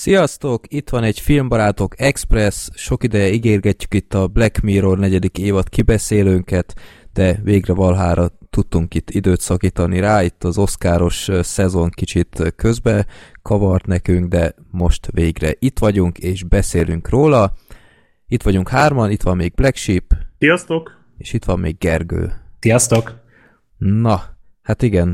Sziasztok! Itt van egy Filmbarátok Express, sok ideje ígérgetjük itt a Black Mirror negyedik évad kibeszélőnket, de végre valhára tudtunk itt időt szakítani rá, itt az oszkáros szezon kicsit közbe kavart nekünk, de most végre itt vagyunk, és beszélünk róla. Itt vagyunk hárman, itt van még Black Sheep. Sziasztok! És itt van még Gergő. Sziasztok! Na, hát igen,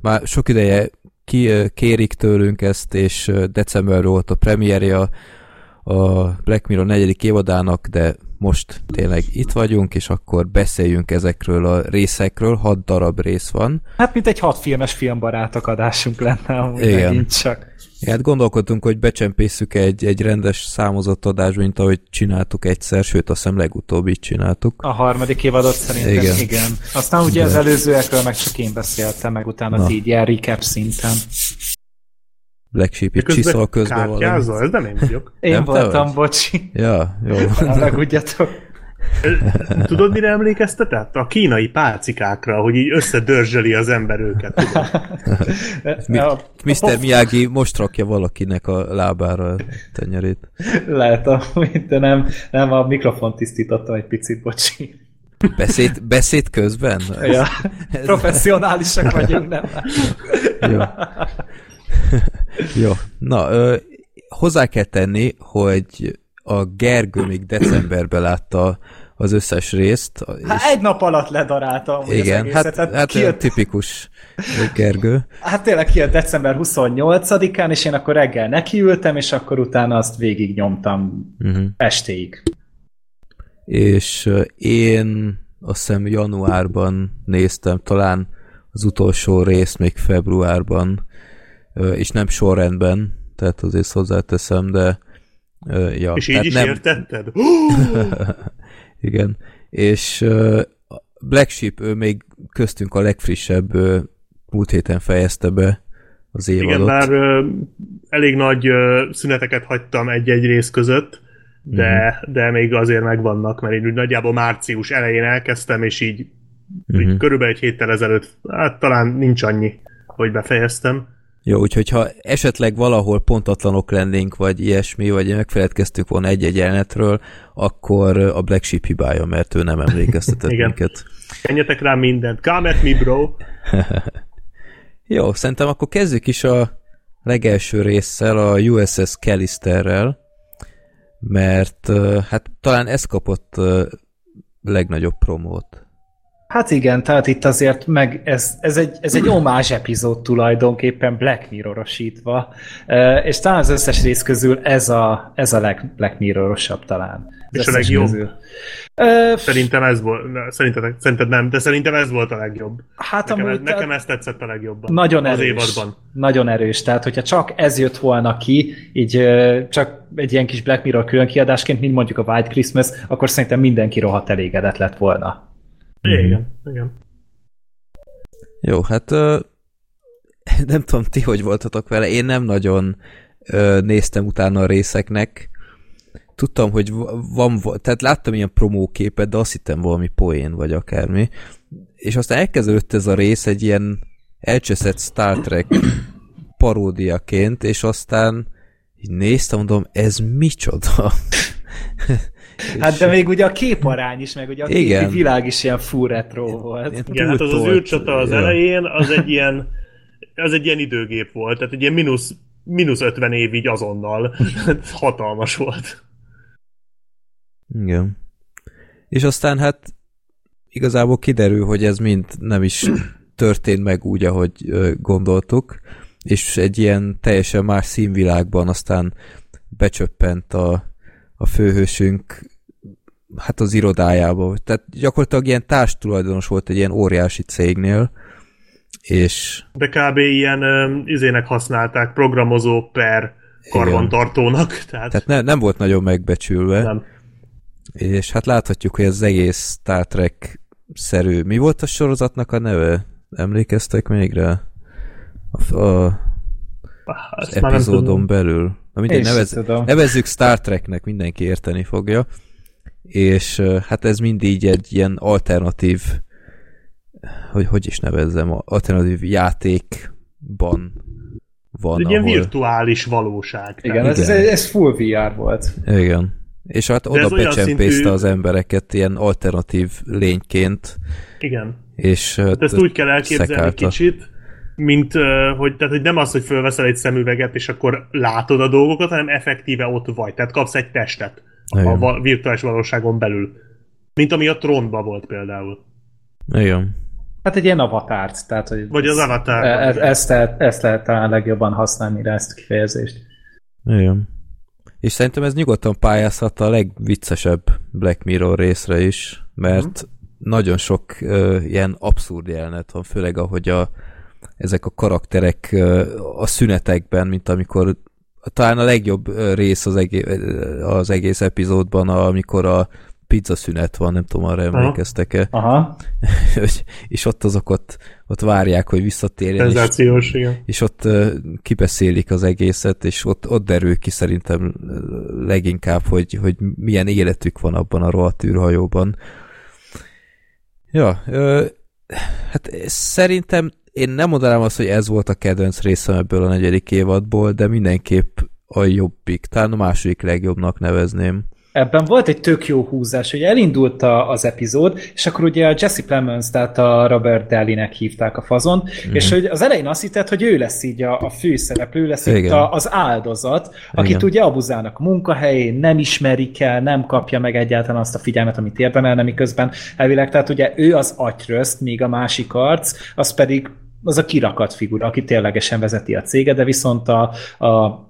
már sok ideje ki kérik tőlünk ezt, és december volt a premierje a Black Mirror negyedik évadának, de most tényleg itt vagyunk, és akkor beszéljünk ezekről a részekről, hat darab rész van. Hát mint egy hat filmes filmbarátok adásunk lenne, amúgy Igen. csak. Ja, hát gondolkodtunk, hogy becsempészük egy, egy rendes számozott adásba, mint ahogy csináltuk egyszer, sőt, azt hiszem legutóbb így csináltuk. A harmadik évadot szerintem, igen. igen. Aztán ugye De... az előzőekről meg csak én beszéltem, meg utána Na. így ilyen recap szinten. Black Sheep itt csiszol közben valami. Ez nem én vagyok. Én nem voltam, bocsi. Ja, jó. Megudjatok. Tudod, mire emlékeztetett? A kínai pálcikákra, hogy így összedörzseli az ember őket. Mi, Mr. Miyagi most rakja valakinek a lábára a tenyerét. Lehet, amit, de nem, nem a mikrofon tisztítottam egy picit, bocsi. Beszéd, beszéd közben? Ja, ez, professzionálisak vagyunk, nem? Jó. Jó. Na, ö, hozzá kell tenni, hogy a Gergő még decemberben látta az összes részt. Hát egy nap alatt ledaráltam. Igen, hát, hát, hát kijött... tipikus Gergő. Hát tényleg kijött december 28-án, és én akkor reggel nekiültem, és akkor utána azt végig nyomtam uh-huh. estéig. És én azt hiszem januárban néztem, talán az utolsó részt még februárban, és nem sorrendben, tehát azért hozzáteszem, de ja, és így is nem... értetted? Igen. És Black Sheep, ő még köztünk a legfrissebb, múlt héten fejezte be az évadot. Igen, bár elég nagy szüneteket hagytam egy-egy rész között, de, mm. de még azért megvannak, mert én úgy nagyjából március elején elkezdtem, és így, mm-hmm. így mhm. körülbelül egy héttel ezelőtt, hát talán nincs annyi, hogy befejeztem. Jó, úgyhogy ha esetleg valahol pontatlanok lennénk, vagy ilyesmi, vagy megfeledkeztünk volna egy-egy jelenetről, akkor a Black Sheep hibája, mert ő nem emlékeztetett Igen. minket. Kenjetek rá mindent. Come at me, bro! Jó, szerintem akkor kezdjük is a legelső résszel, a USS Callisterrel, mert hát talán ez kapott legnagyobb promót. Hát igen, tehát itt azért meg ez, ez egy, ez egy omázs epizód tulajdonképpen Black Mirror-osítva, és talán az összes rész közül ez a, ez a leg Black Mirror-osabb talán. És a legjobb? Közül. Szerintem ez volt, szerinted, szerinted nem, de szerintem ez volt a legjobb. Hát nekem, amúgy, nekem ez tetszett a legjobban. Nagyon az erős. évadban. Nagyon erős, tehát hogyha csak ez jött volna ki, így csak egy ilyen kis Black Mirror külön kiadásként, mint mondjuk a White Christmas, akkor szerintem mindenki rohadt elégedett lett volna. Igen, igen. Jó, hát nem tudom, ti hogy voltatok vele, én nem nagyon néztem utána a részeknek. Tudtam, hogy van, tehát láttam ilyen promóképet, de azt hittem valami poén, vagy akármi. És aztán elkezdődött ez a rész egy ilyen elcseszett Star Trek paródiaként, és aztán így néztem, mondom, ez micsoda? Hát de még ugye a képarány is, meg ugye a Igen. világ is ilyen full retro volt. Igen, hát az az űrcsata az elején, az egy ilyen az egy ilyen időgép volt, tehát egy ilyen mínusz, mínusz 50 év így azonnal. Hatalmas volt. Igen. És aztán hát igazából kiderül, hogy ez mind nem is történt meg úgy, ahogy gondoltuk, és egy ilyen teljesen más színvilágban aztán becsöppent a, a főhősünk hát az irodájába. Tehát gyakorlatilag ilyen társtulajdonos volt egy ilyen óriási cégnél, és... De kb. ilyen um, izének használták, programozó per karbantartónak. Tehát, tehát ne, nem volt nagyon megbecsülve. Nem. És hát láthatjuk, hogy az egész Star Trek szerű. Mi volt a sorozatnak a neve? Emlékeztek még rá? A, a, az epizódon belül. Na mindegy, nevez, nevezzük Star Treknek, mindenki érteni fogja. És hát ez mindig egy ilyen alternatív, hogy hogy is nevezzem, alternatív játékban van. Egy ilyen virtuális valóság. Igen, ez, ez, ez full VR volt. Igen. És hát oda becsempészte szintű... az embereket ilyen alternatív lényként. Igen. És hát ezt úgy kell elképzelni szekálta. kicsit, mint hogy, tehát, hogy nem az, hogy fölveszel egy szemüveget, és akkor látod a dolgokat, hanem effektíve ott vagy. Tehát kapsz egy testet Igen. a virtuális valóságon belül. Mint ami a trónban volt például. Igen. Hát egy ilyen avatárt. Tehát, hogy Vagy az avatar. E- e- ezt, lehet, ezt lehet talán legjobban használni rá ezt a kifejezést. Igen. És szerintem ez nyugodtan pályázhat a legviccesebb Black Mirror részre is, mert uh-huh. nagyon sok uh, ilyen abszurd jelenet van, főleg ahogy a, ezek a karakterek a szünetekben, mint amikor talán a legjobb rész az egész, az egész epizódban, amikor a pizza szünet van, nem tudom, arra emlékeztek-e. Aha. és ott azok ott, ott várják, hogy visszatérjen. és, igen. És ott kibeszélik az egészet, és ott, ott derül ki szerintem leginkább, hogy, hogy milyen életük van abban a rohadt űrhajóban. Ja, uh, hát szerintem én nem mondanám azt, hogy ez volt a kedvenc részem ebből a negyedik évadból, de mindenképp a jobbik, talán a második legjobbnak nevezném ebben volt egy tök jó húzás, hogy elindult a, az epizód, és akkor ugye a Jesse Plemons, tehát a Robert Daly-nek hívták a fazon, mm-hmm. és hogy az elején azt hitted, hogy ő lesz így a, a főszereplő, lesz Igen. itt a, az áldozat, akit Igen. ugye abuzálnak a munkahelyén, nem ismerik el, nem kapja meg egyáltalán azt a figyelmet, amit érdemelne, miközben elvileg, tehát ugye ő az agyröszt, míg a másik arc, az pedig az a kirakat figura, aki ténylegesen vezeti a céget, de viszont a, a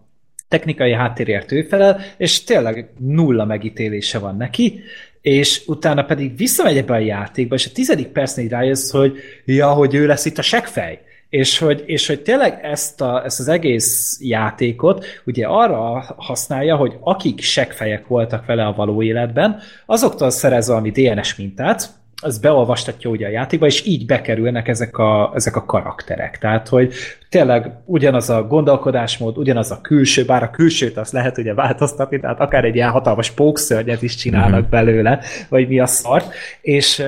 technikai háttérért ő felel, és tényleg nulla megítélése van neki, és utána pedig visszamegy ebbe a játékba, és a tizedik percnél rájössz, hogy ja, hogy ő lesz itt a segfej. És hogy, és hogy tényleg ezt, a, ezt az egész játékot ugye arra használja, hogy akik segfejek voltak vele a való életben, azoktól szerez valami DNS mintát, az beolvastatja ugye a játékba, és így bekerülnek ezek a, ezek a karakterek. Tehát, hogy tényleg ugyanaz a gondolkodásmód, ugyanaz a külső, bár a külsőt azt lehet ugye változtatni, tehát akár egy ilyen hatalmas pókszörnyet is csinálnak mm-hmm. belőle, vagy mi a szart, és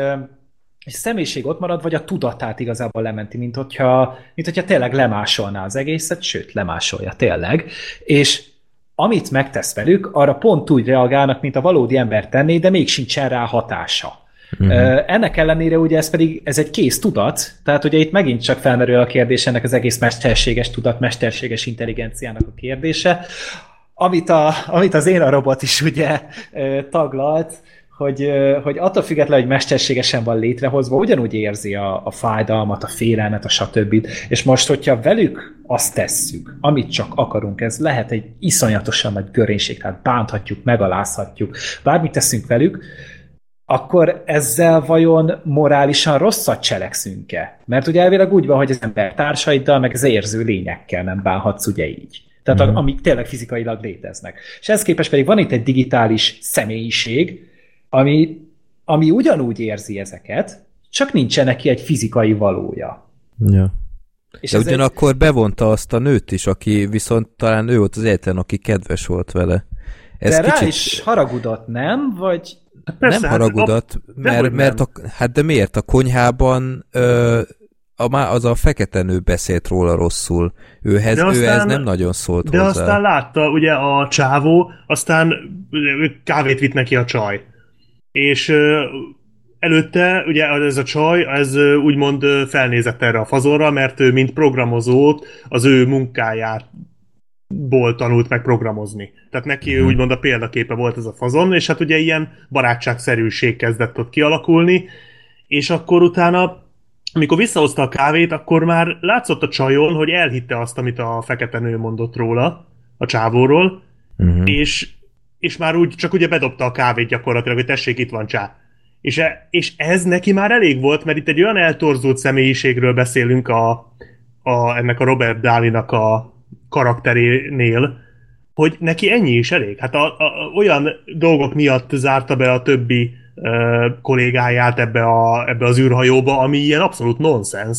és személyiség ott marad, vagy a tudatát igazából lementi, mint hogyha, mint hogyha tényleg lemásolná az egészet, sőt, lemásolja tényleg, és amit megtesz velük, arra pont úgy reagálnak, mint a valódi ember tenné, de még sincsen rá hatása. Uh-huh. Ennek ellenére ugye ez pedig ez egy kész tudat, tehát ugye itt megint csak felmerül a kérdés ennek az egész mesterséges tudat, mesterséges intelligenciának a kérdése, amit, a, amit az én a robot is ugye taglalt, hogy, hogy attól függetlenül, hogy mesterségesen van létrehozva, ugyanúgy érzi a, a fájdalmat, a félelmet, a stb. És most, hogyha velük azt tesszük, amit csak akarunk, ez lehet egy iszonyatosan nagy görénység, tehát bánthatjuk, megalázhatjuk, bármit teszünk velük, akkor ezzel vajon morálisan rosszat cselekszünk-e? Mert ugye elvileg úgy van, hogy az ember társaiddal, meg az érző lényekkel nem bánhatsz ugye így. Tehát mm-hmm. amik tényleg fizikailag léteznek. És ez képest pedig van itt egy digitális személyiség, ami, ami ugyanúgy érzi ezeket, csak nincsen neki egy fizikai valója. Ja. És De ugyanakkor egy... bevonta azt a nőt is, aki viszont talán ő volt az egyetlen, aki kedves volt vele. Ez de kicsit... rá is haragudott, nem? Vagy Persze, nem hát haragudat, hát, mert, mert a, hát de miért? A konyhában ö, a, az a fekete nő beszélt róla rosszul. Őhez, de aztán, őhez nem nagyon szólt De hozzá. aztán látta, ugye a csávó, aztán kávét vitt neki a csaj. És ö, előtte, ugye ez a csaj, ez úgymond felnézett erre a fazonra, mert ő, mint programozót, az ő munkáját ból tanult meg programozni. Tehát neki hmm. úgymond a példaképe volt ez a fazon, és hát ugye ilyen barátságszerűség kezdett ott kialakulni, és akkor utána, amikor visszahozta a kávét, akkor már látszott a csajon, hogy elhitte azt, amit a fekete nő mondott róla, a csávóról, uh-huh. és, és már úgy csak ugye bedobta a kávét gyakorlatilag, hogy tessék, itt van csá. És, e, és ez neki már elég volt, mert itt egy olyan eltorzult személyiségről beszélünk a, a, ennek a Robert Dálinak a, karakterénél, hogy neki ennyi is elég. Hát a, a, olyan dolgok miatt zárta be a többi ö, kollégáját ebbe, a, ebbe az űrhajóba, ami ilyen abszolút nonsens.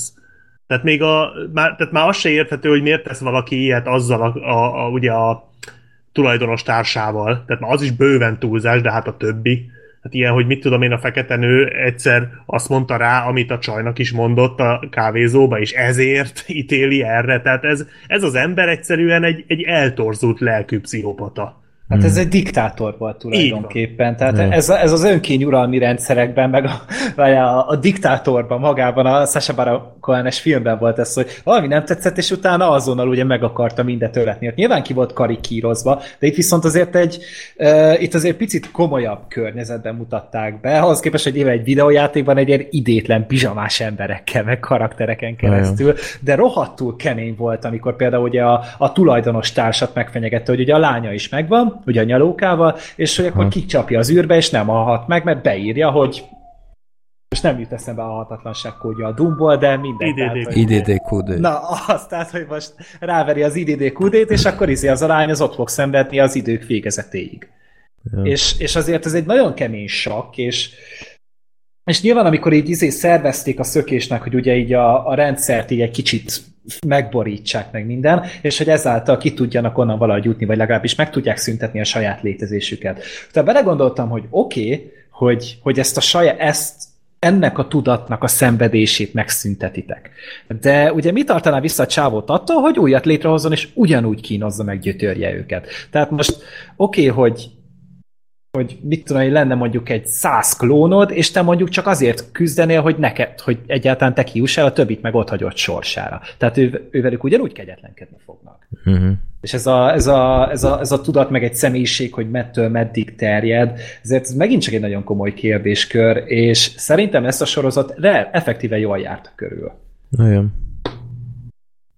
Tehát még a, már, tehát már az se érthető, hogy miért tesz valaki ilyet azzal a, a, a, ugye a tulajdonos társával. Tehát már az is bőven túlzás, de hát a többi. Hát ilyen, hogy mit tudom én, a fekete nő egyszer azt mondta rá, amit a csajnak is mondott a kávézóba, és ezért ítéli erre. Tehát ez, ez az ember egyszerűen egy, egy eltorzult lelkű pszichopata. Hát ez egy diktátor volt tulajdonképpen. Tehát ez, ez az önkényuralmi rendszerekben, meg a, vagy a, a diktátorban magában, a Sasha Baron filmben volt ez, hogy valami nem tetszett, és utána azonnal ugye meg akarta mindet öletni. Hát nyilván ki volt karikírozva, de itt viszont azért egy, uh, itt azért picit komolyabb környezetben mutatták be, ahhoz képest, hogy éve egy videójátékban egy ilyen idétlen pizsamás emberekkel, meg karaktereken keresztül, de rohadtul kemény volt, amikor például ugye a, a tulajdonos társat megfenyegette, hogy ugye a lánya is megvan, ugye a nyalókával, és hogy akkor kicsapja az űrbe, és nem halhat meg, mert beírja, hogy és nem jut eszembe a hatatlanság kódja a Dumból, de minden. IDD kód. Na, azt, tehát, hogy most ráveri az IDD kódét, és akkor izé az arány az ott fog szenvedni az idők végezetéig. Ja. És, és azért ez egy nagyon kemény sakk, és és nyilván, amikor így izé szervezték a szökésnek, hogy ugye így a, a rendszert így egy kicsit megborítsák meg minden, és hogy ezáltal ki tudjanak onnan valahogy jutni, vagy legalábbis meg tudják szüntetni a saját létezésüket. Tehát belegondoltam, hogy oké, okay, hogy, hogy ezt a saját, ezt ennek a tudatnak a szenvedését megszüntetitek. De ugye mi tartaná vissza a csávót attól, hogy újat létrehozzon, és ugyanúgy kínozza meg, gyötörje őket. Tehát most oké, okay, hogy hogy mit tudom, hogy lenne mondjuk egy száz klónod, és te mondjuk csak azért küzdenél, hogy neked, hogy egyáltalán te kiuss el, a többit meg ott hagyott sorsára. Tehát ő, ővelük ugyanúgy kegyetlenkedni fognak. Uh-huh. És ez a, ez, a, ez, a, ez a tudat meg egy személyiség, hogy mettől meddig terjed, ezért ez megint csak egy nagyon komoly kérdéskör, és szerintem ezt a sorozat re, effektíve jól járt körül. Nagyon.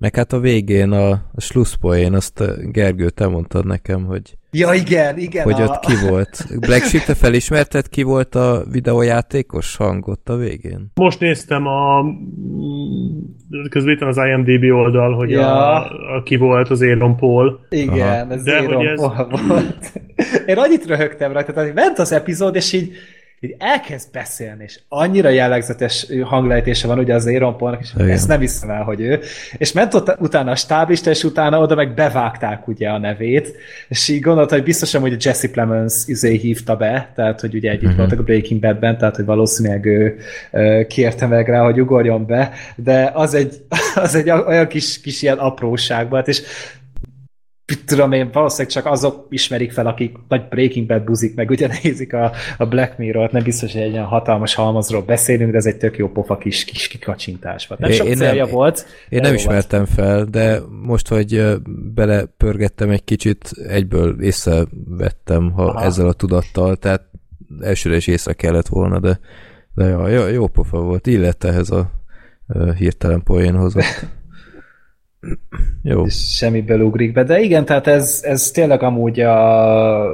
Meg hát a végén a, a slusszpoén, azt Gergő, te mondtad nekem, hogy Ja, igen, igen. Hogy a... ott ki volt. Black Sheep, te felismerted, ki volt a videójátékos hang ott a végén? Most néztem a közben az IMDB oldal, hogy ja. a, a, ki volt az Aaron Paul. Igen, Aha. ez De ez... Paul volt. Én annyit röhögtem rajta, tehát ment az epizód, és így így elkezd beszélni, és annyira jellegzetes hanglejtése van ugye az Aaron Paulnak, és Igen. ezt nem hiszem el, hogy ő. És ment ott utána a stáblista, és utána oda meg bevágták ugye a nevét, és így gondolta, hogy biztosan, hogy a Jesse Plemons izé hívta be, tehát, hogy ugye együtt uh-huh. voltak a Breaking Badben, tehát, hogy valószínűleg ő kérte meg rá, hogy ugorjon be, de az egy, az egy olyan kis, kis ilyen apróság volt, és tudom én, valószínűleg csak azok ismerik fel, akik nagy Breaking Bad buzik, meg ugye nézik a, a Black Mirror-t, nem biztos, hogy egy olyan hatalmas halmazról beszélünk, de ez egy tök jó pofa kis, kis kikacsintás volt. Nem sok én célja nem, volt. Én nem ismertem volt. fel, de most, hogy belepörgettem egy kicsit, egyből észrevettem ha Aha. ezzel a tudattal, tehát elsőre is észre kellett volna, de, de jó, jó, jó pofa volt, illett ehhez a hirtelen poénhoz. Jó. Semmiből ugrik be, de igen, tehát ez, ez tényleg amúgy a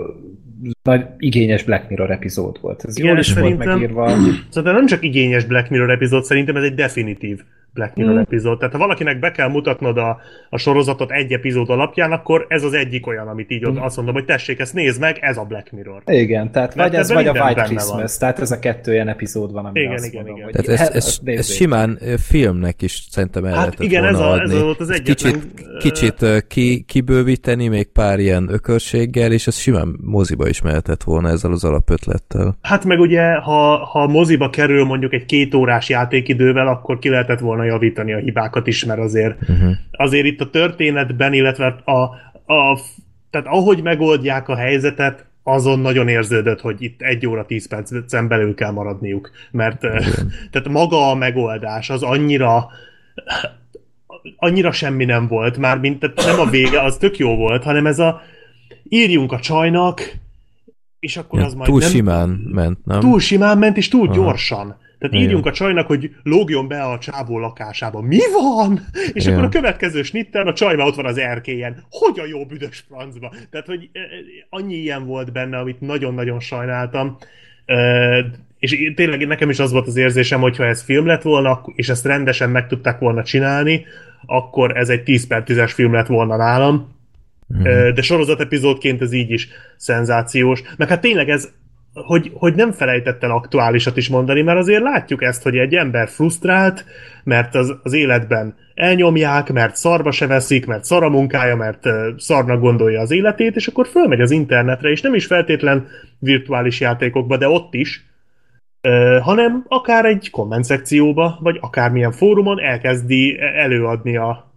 nagy igényes Black Mirror epizód volt. Ez igen, jól is volt megírva. Szóval nem csak igényes Black Mirror epizód, szerintem ez egy definitív Black Mirror mm. epizód. Tehát ha valakinek be kell mutatnod a, a sorozatot egy epizód alapján, akkor ez az egyik olyan, amit így mm. azt mondom, hogy tessék, ezt nézd meg, ez a Black Mirror. Igen, tehát Mert vagy ez, vagy a White Christmas, van. tehát ez a kettő olyan epizód van, ami igen, azt igen, mondom, igen. Tehát ez, ez, ez, simán filmnek is szerintem el hát igen, ez, a, ez volt az egyetlen... Kicsit, kicsit ki, kibővíteni, még pár ilyen ökörséggel, és ez simán moziba is mehetett volna ezzel az alapötlettel. Hát meg ugye, ha, ha moziba kerül mondjuk egy két órás játékidővel, akkor ki lehetett volna javítani a hibákat is, mert azért, uh-huh. azért itt a történetben, illetve a, a, tehát ahogy megoldják a helyzetet, azon nagyon érződött, hogy itt egy óra tíz percen belül kell maradniuk, mert tehát maga a megoldás az annyira annyira semmi nem volt, már mint tehát nem a vége, az tök jó volt, hanem ez a írjunk a csajnak, és akkor ja, az majd túl nem... simán ment, nem? Túl simán ment, és túl Aha. gyorsan. Tehát Igen. írjunk a csajnak, hogy lógjon be a csávó lakásába. Mi van? És Igen. akkor a következő snitten a csaj ott van az erkélyen. Hogy a jó büdös francba? Tehát, hogy annyi ilyen volt benne, amit nagyon-nagyon sajnáltam. És tényleg nekem is az volt az érzésem, hogyha ez film lett volna, és ezt rendesen meg tudták volna csinálni, akkor ez egy 10 per 10-es film lett volna nálam. Mm. De sorozat epizódként ez így is szenzációs. Meg hát tényleg ez hogy, hogy nem felejtett el aktuálisat is mondani, mert azért látjuk ezt, hogy egy ember frusztrált, mert az, az életben elnyomják, mert szarba se veszik, mert szar a munkája, mert szarnak gondolja az életét, és akkor fölmegy az internetre, és nem is feltétlen virtuális játékokba, de ott is, hanem akár egy komment szekcióba, vagy akármilyen fórumon elkezdi előadni a,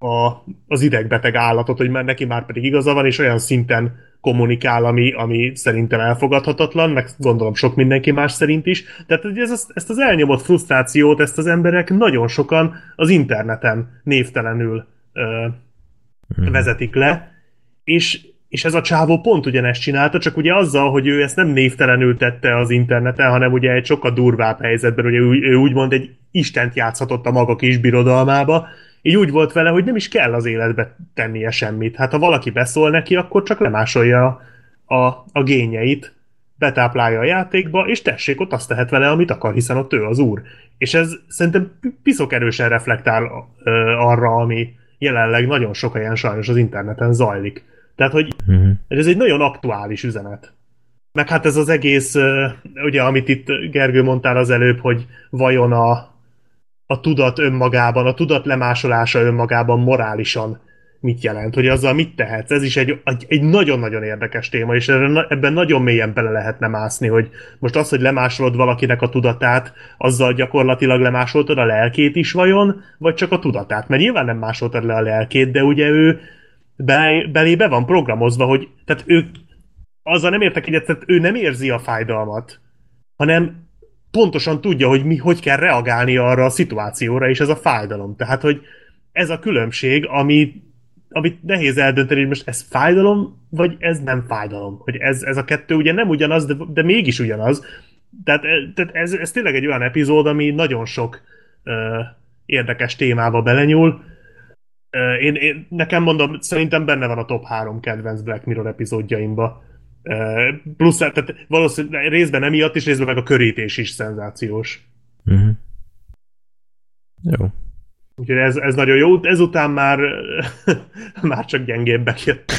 a, az idegbeteg állatot, hogy már neki már pedig igaza van, és olyan szinten kommunikál, ami, ami szerintem elfogadhatatlan, meg gondolom sok mindenki más szerint is. Tehát ez, ezt az elnyomott frusztrációt, ezt az emberek nagyon sokan az interneten névtelenül ö, hmm. vezetik le, és, és ez a csávó pont ugyanezt csinálta, csak ugye azzal, hogy ő ezt nem névtelenül tette az interneten, hanem ugye egy sokkal durvább helyzetben, ugye ő, ő úgymond egy istent játszhatott a maga kis birodalmába, így úgy volt vele, hogy nem is kell az életbe tennie semmit. Hát ha valaki beszól neki, akkor csak lemásolja a, a, a gényeit, betáplálja a játékba, és tessék, ott azt tehet vele, amit akar, hiszen ott ő az úr. És ez szerintem piszok erősen reflektál ö, arra, ami jelenleg nagyon sok helyen sajnos az interneten zajlik. Tehát, hogy uh-huh. ez egy nagyon aktuális üzenet. Meg hát ez az egész, ugye, amit itt Gergő mondtál az előbb, hogy vajon a, a tudat önmagában, a tudat lemásolása önmagában morálisan mit jelent, hogy azzal mit tehetsz. Ez is egy, egy, nagyon-nagyon érdekes téma, és ebben nagyon mélyen bele lehetne mászni, hogy most az, hogy lemásolod valakinek a tudatát, azzal gyakorlatilag lemásoltad a lelkét is vajon, vagy csak a tudatát? Mert nyilván nem másoltad le a lelkét, de ugye ő belé be van programozva, hogy tehát ő azzal nem értek egyet, tehát ő nem érzi a fájdalmat, hanem pontosan tudja, hogy mi, hogy kell reagálni arra a szituációra, és ez a fájdalom. Tehát, hogy ez a különbség, ami, amit nehéz eldönteni, hogy most ez fájdalom, vagy ez nem fájdalom. Hogy ez, ez a kettő ugye nem ugyanaz, de, de mégis ugyanaz. Tehát, tehát ez, ez tényleg egy olyan epizód, ami nagyon sok uh, érdekes témába belenyúl. Uh, én, én, nekem mondom, szerintem benne van a top három kedvenc Black Mirror epizódjaimba. Plusz, tehát valószínűleg részben emiatt is, részben meg a körítés is szenzációs. Uh-huh. Jó. Úgyhogy ez, ez nagyon jó. Ezután már, már csak gyengébbek jöttek.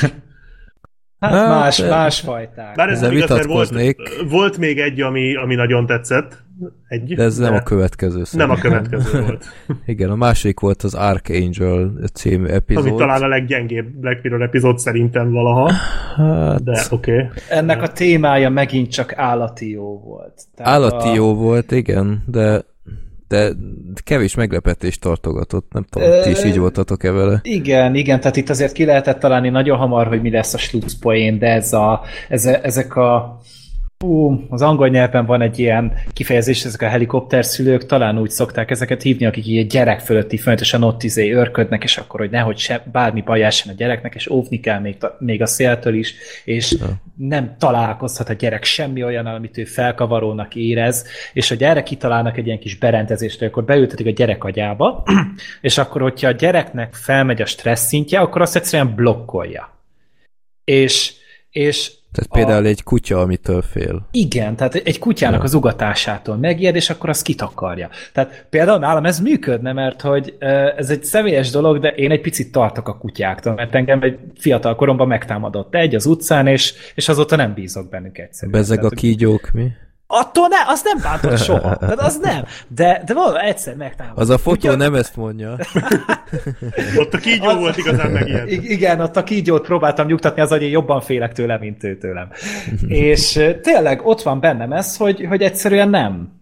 Hát, hát más, más fajták. Bár ez igaz, volt, volt még egy, ami, ami nagyon tetszett. Egy, de ez de nem a következő szó. Nem a következő volt. Igen, a másik volt az Archangel című epizód. Ami talán a leggyengébb Black Mirror epizód szerintem valaha. Hát... De oké. Okay. Ennek a témája megint csak állati jó volt. Tehát állati a... jó volt, igen, de de kevés meglepetést tartogatott, nem tudom, ti is így voltatok-e vele? Igen, igen, tehát itt azért ki lehetett találni nagyon hamar, hogy mi lesz a slutzpoén, de ez a, ez, ezek a Ú, az angol nyelven van egy ilyen kifejezés, ezek a helikopterszülők talán úgy szokták ezeket hívni, akik egy gyerek fölötti folyamatosan ott izé örködnek, és akkor, hogy nehogy se, bármi baj a gyereknek, és óvni kell még, még a széltől is, és nem találkozhat a gyerek semmi olyan, amit ő felkavarónak érez, és a gyerek kitalálnak egy ilyen kis berendezést, akkor beültetik a gyerek agyába, és akkor, hogyha a gyereknek felmegy a stressz szintje, akkor azt egyszerűen blokkolja. És, és tehát például a... egy kutya, amitől fél. Igen, tehát egy kutyának ja. az ugatásától megijed, és akkor azt kitakarja. Tehát például nálam ez működne, mert hogy ez egy személyes dolog, de én egy picit tartok a kutyáktól, mert engem egy fiatal koromban megtámadott egy az utcán, és, és azóta nem bízok bennük egyszerűen. Bezeg tehát, a kígyók, mi? Attól ne, az nem bántott soha. Tehát az nem. De, de valami egyszer megtámadott. Az a fotó Ugyan... nem ezt mondja. ott a kígyó az... volt igazán meg Igen, ott a kígyót próbáltam nyugtatni, az, hogy én jobban félek tőle, mint ő tőlem. És tényleg ott van bennem ez, hogy, hogy egyszerűen nem.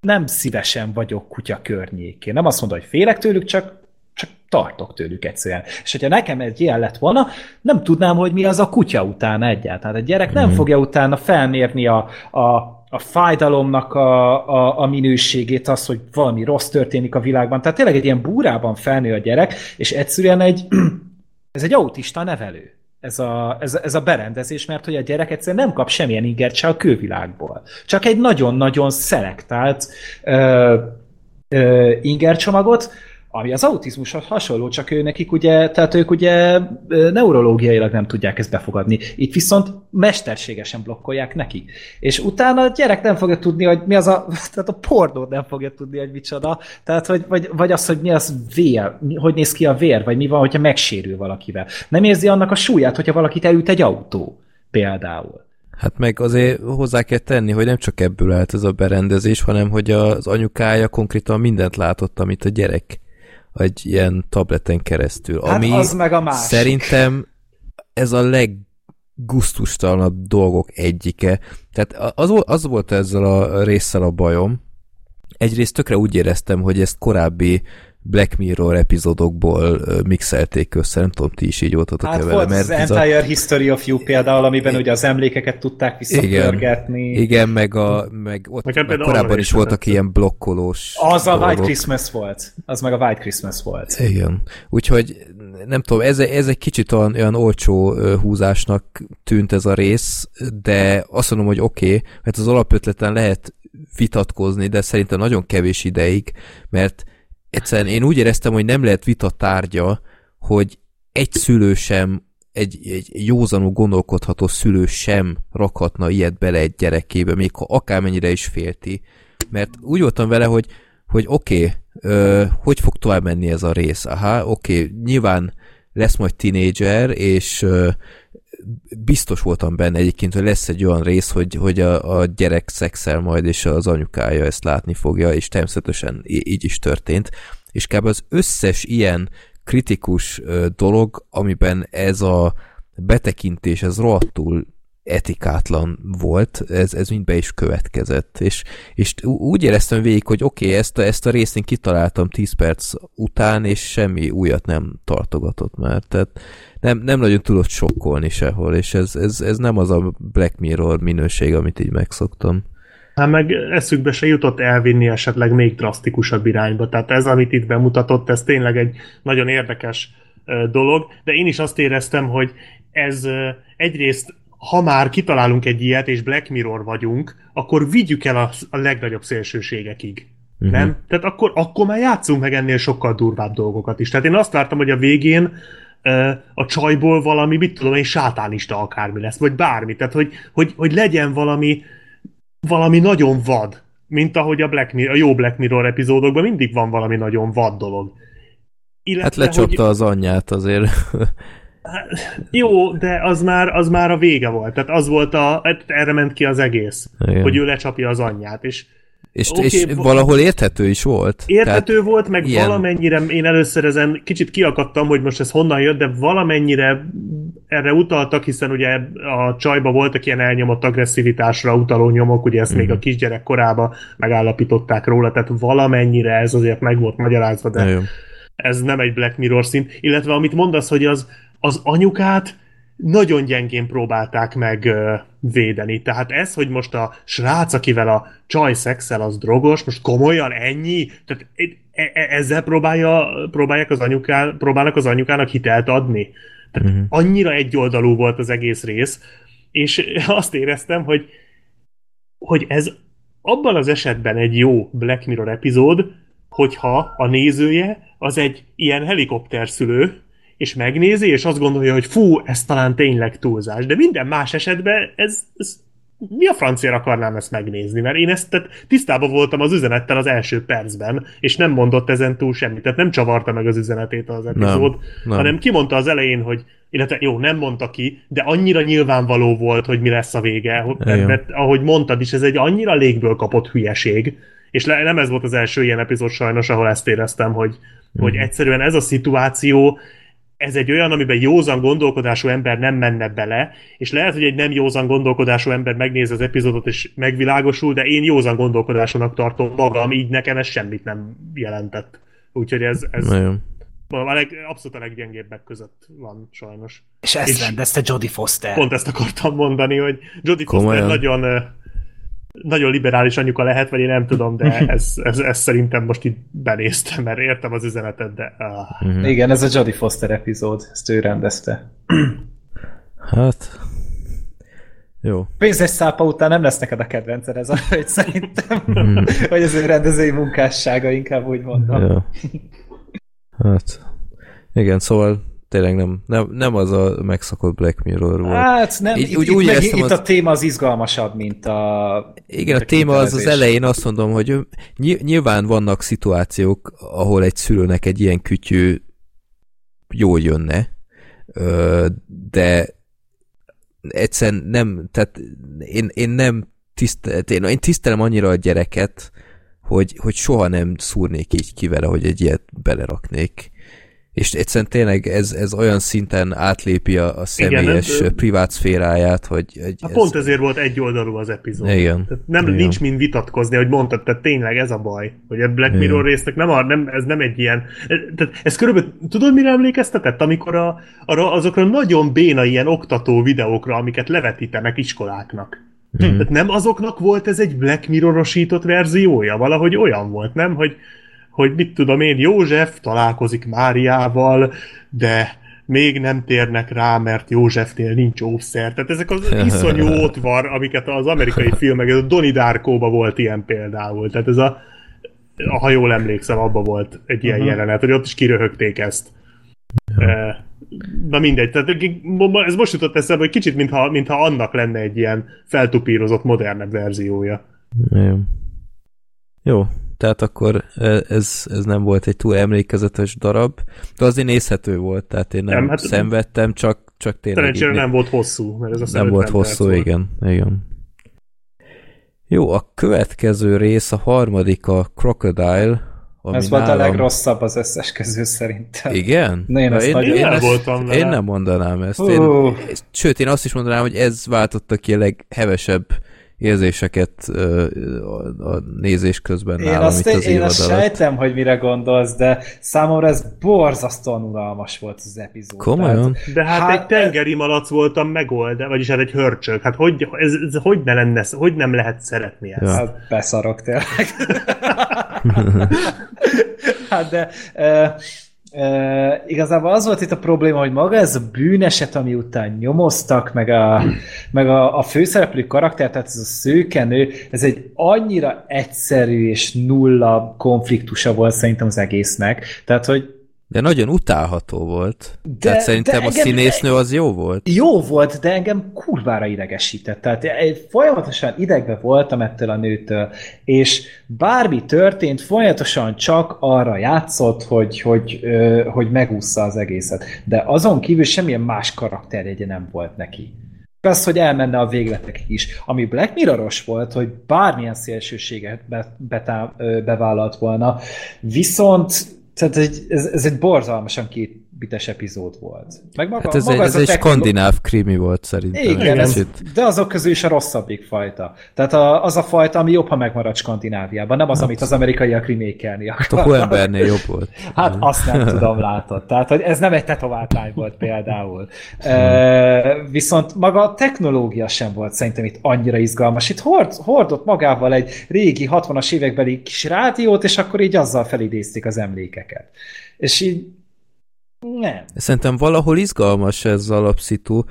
Nem szívesen vagyok kutya környékén. Nem azt mondom, hogy félek tőlük, csak csak tartok tőlük egyszerűen. És hogyha nekem egy ilyen lett volna, nem tudnám, hogy mi az a kutya utána egyáltalán. A gyerek nem mm. fogja utána felmérni a, a a fájdalomnak a, a, a minőségét, az, hogy valami rossz történik a világban. Tehát tényleg egy ilyen búrában felnő a gyerek, és egyszerűen egy, ez egy autista nevelő. Ez a, ez, ez a berendezés, mert hogy a gyerek egyszerűen nem kap semmilyen ingert se a külvilágból. Csak egy nagyon-nagyon szelektált ö, ö, ingercsomagot, ami az autizmushoz hasonló, csak ő nekik ugye, tehát ők ugye neurológiailag nem tudják ezt befogadni. Itt viszont mesterségesen blokkolják neki. És utána a gyerek nem fogja tudni, hogy mi az a, tehát a pornót nem fogja tudni, hogy micsoda, tehát hogy, vagy, vagy az, hogy mi az vér, hogy néz ki a vér, vagy mi van, hogyha megsérül valakivel. Nem érzi annak a súlyát, hogyha valakit elüt egy autó, például. Hát meg azért hozzá kell tenni, hogy nem csak ebből állt ez a berendezés, hanem hogy az anyukája konkrétan mindent látott, amit a gyerek egy ilyen tableten keresztül. Hát ami az meg a másik. Szerintem ez a leggusztustalanabb dolgok egyike. Tehát az, az volt ezzel a résszel a bajom. Egyrészt tökre úgy éreztem, hogy ezt korábbi Black Mirror epizódokból mixelték össze, nem tudom, ti is így voltatok hát vele. Mert az Entire a... History of You például, amiben ugye az emlékeket tudták visszapörgetni. Igen, igen meg, a, meg ott meg meg korábban is voltak ilyen blokkolós Az dolgok. a White Christmas volt. Az meg a White Christmas volt. Igen. Úgyhogy nem tudom, ez, ez egy kicsit olyan, olyan olcsó húzásnak tűnt ez a rész, de azt mondom, hogy oké, okay, mert az alapötleten lehet vitatkozni, de szerintem nagyon kevés ideig, mert egyszerűen én úgy éreztem, hogy nem lehet vita tárgya, hogy egy szülő sem, egy, egy józanul gondolkodható szülő sem rakhatna ilyet bele egy gyerekébe, még ha akármennyire is félti. Mert úgy voltam vele, hogy, hogy oké, okay, hogy fog tovább menni ez a rész? Aha, oké, okay, nyilván lesz majd tinédzser, és ö, biztos voltam benne egyébként, hogy lesz egy olyan rész, hogy, hogy a, a gyerek szexel majd, és az anyukája ezt látni fogja, és természetesen így is történt. És kb. az összes ilyen kritikus dolog, amiben ez a betekintés, ez rohadtul etikátlan volt, ez, ez mind be is következett, és, és úgy éreztem végig, hogy oké, okay, ezt, a, ezt a részt én kitaláltam 10 perc után, és semmi újat nem tartogatott már, tehát nem, nem nagyon tudott sokkolni sehol, és ez, ez, ez nem az a Black Mirror minőség, amit így megszoktam. Hát meg eszükbe se jutott elvinni esetleg még drasztikusabb irányba. Tehát ez, amit itt bemutatott, ez tényleg egy nagyon érdekes dolog, de én is azt éreztem, hogy ez egyrészt ha már kitalálunk egy ilyet, és Black Mirror vagyunk, akkor vigyük el a, a legnagyobb szélsőségekig. Uh-huh. Nem? Tehát akkor, akkor már játszunk meg ennél sokkal durvább dolgokat is. Tehát én azt vártam, hogy a végén a csajból valami, mit tudom egy sátánista akármi lesz, vagy bármi. Tehát, hogy, hogy, hogy legyen valami, valami nagyon vad, mint ahogy a, Black Mirror, a jó Black Mirror epizódokban mindig van valami nagyon vad dolog. Illetve, hát lecsapta hogy... az anyját azért. Hát, jó, de az már, az már a vége volt. Tehát az volt a, hát erre ment ki az egész, Igen. hogy ő lecsapja az anyját. És és, okay, és valahol érthető is volt. Érthető Tehát volt, meg ilyen... valamennyire, én először ezen kicsit kiakadtam, hogy most ez honnan jött, de valamennyire erre utaltak, hiszen ugye a csajba voltak ilyen elnyomott agresszivitásra utaló nyomok, ugye ezt mm-hmm. még a mhm. kisgyerek korában megállapították róla, tehát valamennyire ez azért meg volt magyarázva, de Jaj. ez nem egy Black Mirror szín. Illetve amit mondasz, hogy az, az anyukát nagyon gyengén próbálták meg védeni. Tehát ez, hogy most a srác, akivel a csaj szexel, az drogos, most komolyan ennyi? Tehát e- e- ezzel próbálja, próbálják az anyuká, próbálnak az anyukának hitelt adni. Tehát uh-huh. annyira egyoldalú volt az egész rész, és azt éreztem, hogy, hogy ez abban az esetben egy jó Black Mirror epizód, hogyha a nézője az egy ilyen helikopterszülő, és megnézi, és azt gondolja, hogy fú, ez talán tényleg túlzás. De minden más esetben ez, ez mi a francia akarnám ezt megnézni? Mert én ezt tehát tisztában voltam az üzenettel az első percben, és nem mondott ezen túl semmit. Tehát nem csavarta meg az üzenetét az epizód, nem, nem. hanem kimondta az elején, hogy illetve jó, nem mondta ki, de annyira nyilvánvaló volt, hogy mi lesz a vége. Mert, mert ahogy mondtad is, ez egy annyira légből kapott hülyeség, és le, nem ez volt az első ilyen epizód sajnos, ahol ezt éreztem, hogy, mm. hogy mhm. egyszerűen ez a szituáció ez egy olyan, amiben józan gondolkodású ember nem menne bele, és lehet, hogy egy nem józan gondolkodású ember megnéz az epizódot és megvilágosul, de én józan gondolkodásúnak tartom magam, így nekem ez semmit nem jelentett. Úgyhogy ez, ez a leg, abszolút a leggyengébbek között van sajnos. És ezt és rendezte Jodie Foster. Pont ezt akartam mondani, hogy Jodie Foster nagyon nagyon liberális anyuka lehet, vagy én nem tudom, de ez, ez, ez szerintem most itt benéztem, mert értem az üzenetet, de... Uh. Mm-hmm. Igen, ez a Jodie Foster epizód, ezt ő rendezte. hát... Jó. Pénzes szápa után nem lesz neked a kedvenced ez a hölgy, szerintem. Mm. vagy az ő rendezői munkássága, inkább úgy mondom. Jó. Hát... Igen, szóval tényleg nem, nem, nem az a megszokott Black Mirror volt. Hát nem, Így, itt, úgy, úgy meg, itt az... a téma az izgalmasabb, mint a... Igen, a téma az az elején azt mondom, hogy nyilván vannak szituációk, ahol egy szülőnek egy ilyen kütyű jól jönne, de egyszerűen nem, tehát én, én nem tisztel, én, én tisztelem annyira a gyereket, hogy, hogy soha nem szúrnék így ki vele, hogy egy ilyet beleraknék. És egyszerűen tényleg ez, ez olyan szinten átlépi a, a személyes Igen, privát szféráját, hogy... hogy ez... Pont ezért volt egy oldalú az epizód. Igen. Tehát nem, Igen. nincs mind vitatkozni, hogy mondtad, tehát tényleg ez a baj, hogy a Black Mirror Igen. résznek nem, a, nem, ez nem egy ilyen... Tehát ez körülbelül, tudod mire emlékeztetett? Amikor a, arra, azokra nagyon béna ilyen oktató videókra, amiket levetítenek iskoláknak. Mm. Tehát nem azoknak volt ez egy Black Mirror-osított verziója? Valahogy olyan volt, nem? Hogy hogy mit tudom én, József találkozik Máriával, de még nem térnek rá, mert Józsefnél nincs ószer. Tehát ezek az iszonyú ótvar, amiket az amerikai filmek, ez a Donnie Darko-ba volt ilyen például. Tehát ez a, ha jól emlékszem, abba volt egy ilyen uh-huh. jelenet, hogy ott is kiröhögték ezt. Uh-huh. Na mindegy, tehát ez most jutott eszembe, hogy kicsit mintha, mintha annak lenne egy ilyen feltupírozott, modernebb verziója. Jó. Jó, tehát akkor e, ez, ez nem volt egy túl emlékezetes darab, de azért nézhető volt, tehát én nem, nem hát szenvedtem, csak, csak tényleg... Szerencsére nem volt hosszú, mert ez a Nem volt hosszú, volt. igen, igen. Jó, a következő rész, a harmadik a Crocodile, ami ez nálam... volt a legrosszabb az összes közül szerintem. Igen? Na, én, én, én, én, ezt, voltam én nem mondanám ezt. Uh. Én, sőt, én azt is mondanám, hogy ez váltotta ki a leghevesebb érzéseket a nézés közben én nálam azt, itt az Én azt sejtem, hogy mire gondolsz, de számomra ez borzasztóan unalmas volt az epizód. Komolyan? Tehát, de hát, hát egy tengeri malac voltam megold, vagyis hát egy hörcsög. Hát hogy, ez, ez hogy ne lenne, hogy nem lehet szeretni ezt? Ja. Hát beszarok tényleg. hát de... Uh, Igazából az volt itt a probléma, hogy maga ez a bűneset, ami után nyomoztak, meg a, meg a, a főszereplő karakter, tehát ez a szőkenő, ez egy annyira egyszerű és nulla konfliktusa volt szerintem az egésznek. Tehát, hogy de nagyon utálható volt. De, Tehát szerintem de engem, a színésznő az jó volt. Jó volt, de engem kurvára idegesített. Tehát folyamatosan idegbe voltam ettől a nőtől, és bármi történt, folyamatosan csak arra játszott, hogy, hogy, hogy megúszza az egészet. De azon kívül semmilyen más karakterjegye nem volt neki. Az, hogy elmenne a végletekig is. Ami Black Mirroros volt, hogy bármilyen szélsőséget be, betá, bevállalt volna, viszont tehát ez, ez egy borzalmasan két bites epizód volt. Meg maga, hát ez maga egy, ez egy skandináv krimi volt szerintem. Igen, ez, de azok közül is a rosszabbik fajta. Tehát a, az a fajta, ami jobb, ha megmarad Skandináviában, nem az, hát, amit az amerikaiak remékelni akarnak. Hát a Hohenbernél jobb volt. Hát azt nem tudom, látod. Tehát, hogy ez nem egy tetováltány volt például. E, viszont maga a technológia sem volt szerintem itt annyira izgalmas. Itt hord, hordott magával egy régi 60-as évekbeli kis rádiót, és akkor így azzal felidézték az emlékeket. És így nem. Szerintem valahol izgalmas ez az alapszitu,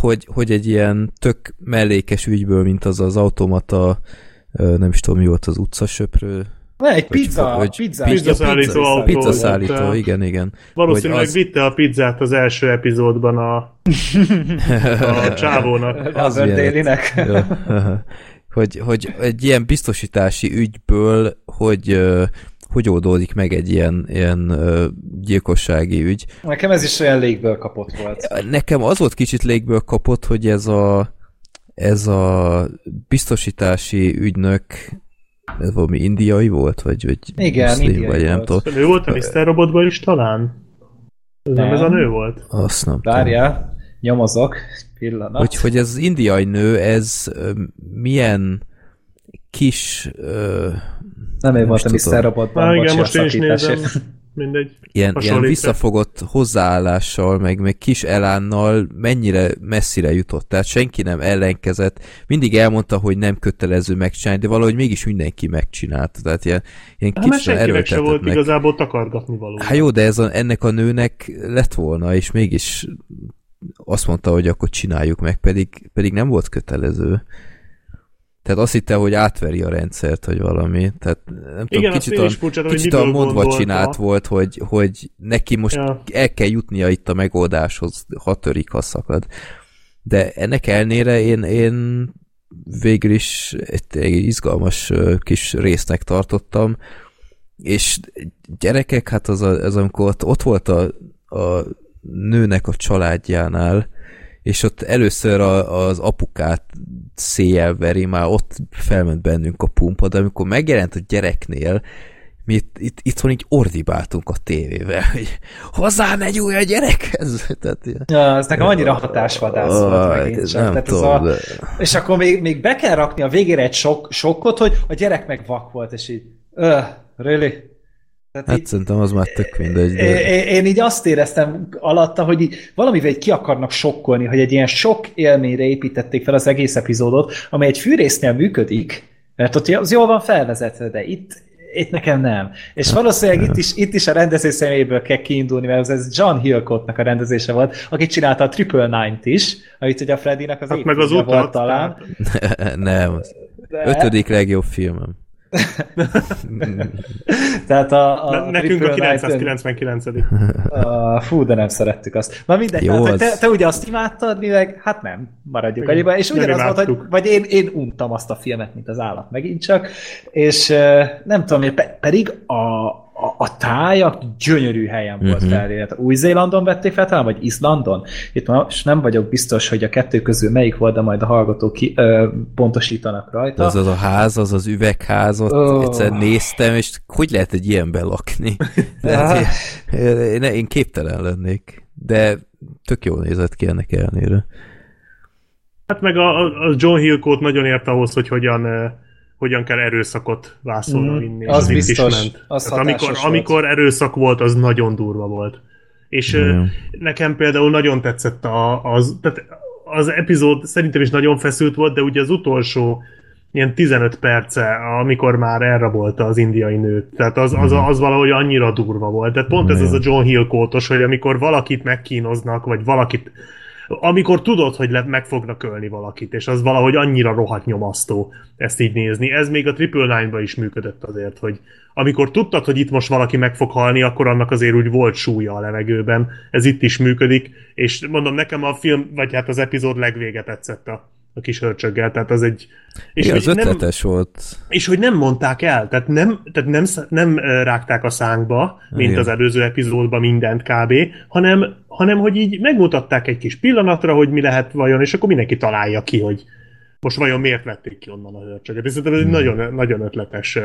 hogy, hogy egy ilyen tök mellékes ügyből, mint az az automata, nem is tudom mi volt az utcasöprő, ne, egy pizza, vagy, pizza, pizza, szállító autó. Pizza szállító, igen, igen. Valószínűleg az... vitte a pizzát az első epizódban a, a csávónak. Az Délinek. hogy, hogy egy ilyen biztosítási ügyből, hogy hogy oldódik meg egy ilyen, ilyen uh, gyilkossági ügy. Nekem ez is olyan légből kapott volt. Nekem az volt kicsit légből kapott, hogy ez a ez a biztosítási ügynök ez valami indiai volt, vagy, vagy Igen, muszlim, indiai vagy volt. nem tudom. Ő volt a Mr. Robotban is talán? Ez nem. nem ez a nő volt? Azt nem tudom. nyomozok, pillanat. Hogy, hogy ez indiai nő, ez milyen kis nem én voltam Mr. Robotban, ah, igen, most én is nézem. Mindegy. Ilyen, ilyen visszafogott hozzáállással, meg, meg kis elánnal mennyire messzire jutott. Tehát senki nem ellenkezett. Mindig elmondta, hogy nem kötelező megcsinálni, de valahogy mégis mindenki megcsinálta. Tehát ilyen, ilyen hát, kicsit erőltetett se volt meg. igazából takargatni való. Hát jó, de ez a, ennek a nőnek lett volna, és mégis azt mondta, hogy akkor csináljuk meg, pedig, pedig nem volt kötelező. Tehát azt hitte, hogy átveri a rendszert, hogy valami. Tehát nem tudom, kicsit, a, kicsit a mondva gondolta. csinált volt, hogy, hogy neki most ja. el kell jutnia itt a megoldáshoz, ha törik, ha szakad. De ennek elnére én, én végül is egy, egy izgalmas kis résznek tartottam, és gyerekek, hát az, a, az amikor ott, ott volt a, a nőnek a családjánál, és ott először a, az apukát széjjelveri, már ott felment bennünk a pumpa, de amikor megjelent a gyereknél, mi itt, itt, itthon így ordibáltunk a tévével, hogy hozzá ne nyúlj a gyerekhez. Tehát, ja, ez nekem annyira hatásvadász oh, volt megint csak. Nem tudom, a, de... És akkor még, még be kell rakni a végére egy sok, sokkot, hogy a gyerek meg vak volt, és így, uh, really? Tehát hát így, szerintem az már tök mindegy. De... Én, így azt éreztem alatta, hogy így valamivel ki akarnak sokkolni, hogy egy ilyen sok élményre építették fel az egész epizódot, amely egy fűrésznél működik, mert ott az jól van felvezetve, de itt, itt nekem nem. És valószínűleg itt is, itt is a rendező személyből kell kiindulni, mert ez John Hillcottnak a rendezése volt, aki csinálta a Triple Nine-t is, amit ugye a Freddy-nek az hát meg az utat, volt talán. nem, De... ötödik legjobb filmem. Tehát a, a Nekünk a 999 uh, Fú, de nem szerettük azt. Na mindegy, Jó, tehát, az... te, te ugye azt imádtad, mi meg, hát nem, maradjuk annyiban. És ugyanaz volt, hogy, vagy én, én untam azt a filmet, mint az állat megint csak, és nem tudom, pedig a, a, a tájak gyönyörű helyen volt uh-huh. felvéve. Új-Zélandon vették fel talán, vagy Izlandon? Itt most nem vagyok biztos, hogy a kettő közül melyik volt, de majd a hallgatók ki, ö, pontosítanak rajta. Az az a ház, az az üvegházot, oh. egyszer néztem, és hogy lehet egy ilyenben lakni? hát, én, én, én képtelen lennék, de tök jól nézett ki ennek ellenére. Hát meg a, a John Hillcoat nagyon ért ahhoz, hogy hogyan hogyan kell erőszakot vászolni mm, vinni. Az biztos. Is ment. Az amikor, volt. amikor erőszak volt, az nagyon durva volt. És mm. nekem például nagyon tetszett a, az, tehát az epizód szerintem is nagyon feszült volt, de ugye az utolsó ilyen 15 perce, amikor már elrabolta az indiai nőt. Tehát az, az, az valahogy annyira durva volt. Tehát pont ez az a John Hill kótos, hogy amikor valakit megkínoznak, vagy valakit amikor tudod, hogy le, meg fognak ölni valakit, és az valahogy annyira rohadt nyomasztó ezt így nézni. Ez még a Triple Nine-ba is működött azért, hogy amikor tudtad, hogy itt most valaki meg fog halni, akkor annak azért úgy volt súlya a levegőben. Ez itt is működik, és mondom, nekem a film, vagy hát az epizód legvége tetszett a a kis hörcsöggel, tehát az egy... És Igen, az ötletes nem, volt. És hogy nem mondták el, tehát nem, tehát nem, nem rágták a szánkba, mint Igen. az előző epizódban mindent kb., hanem, hanem hogy így megmutatták egy kis pillanatra, hogy mi lehet vajon, és akkor mindenki találja ki, hogy most vajon miért vették ki onnan a hörcsöget. És szerintem ez egy hmm. nagyon, nagyon ötletes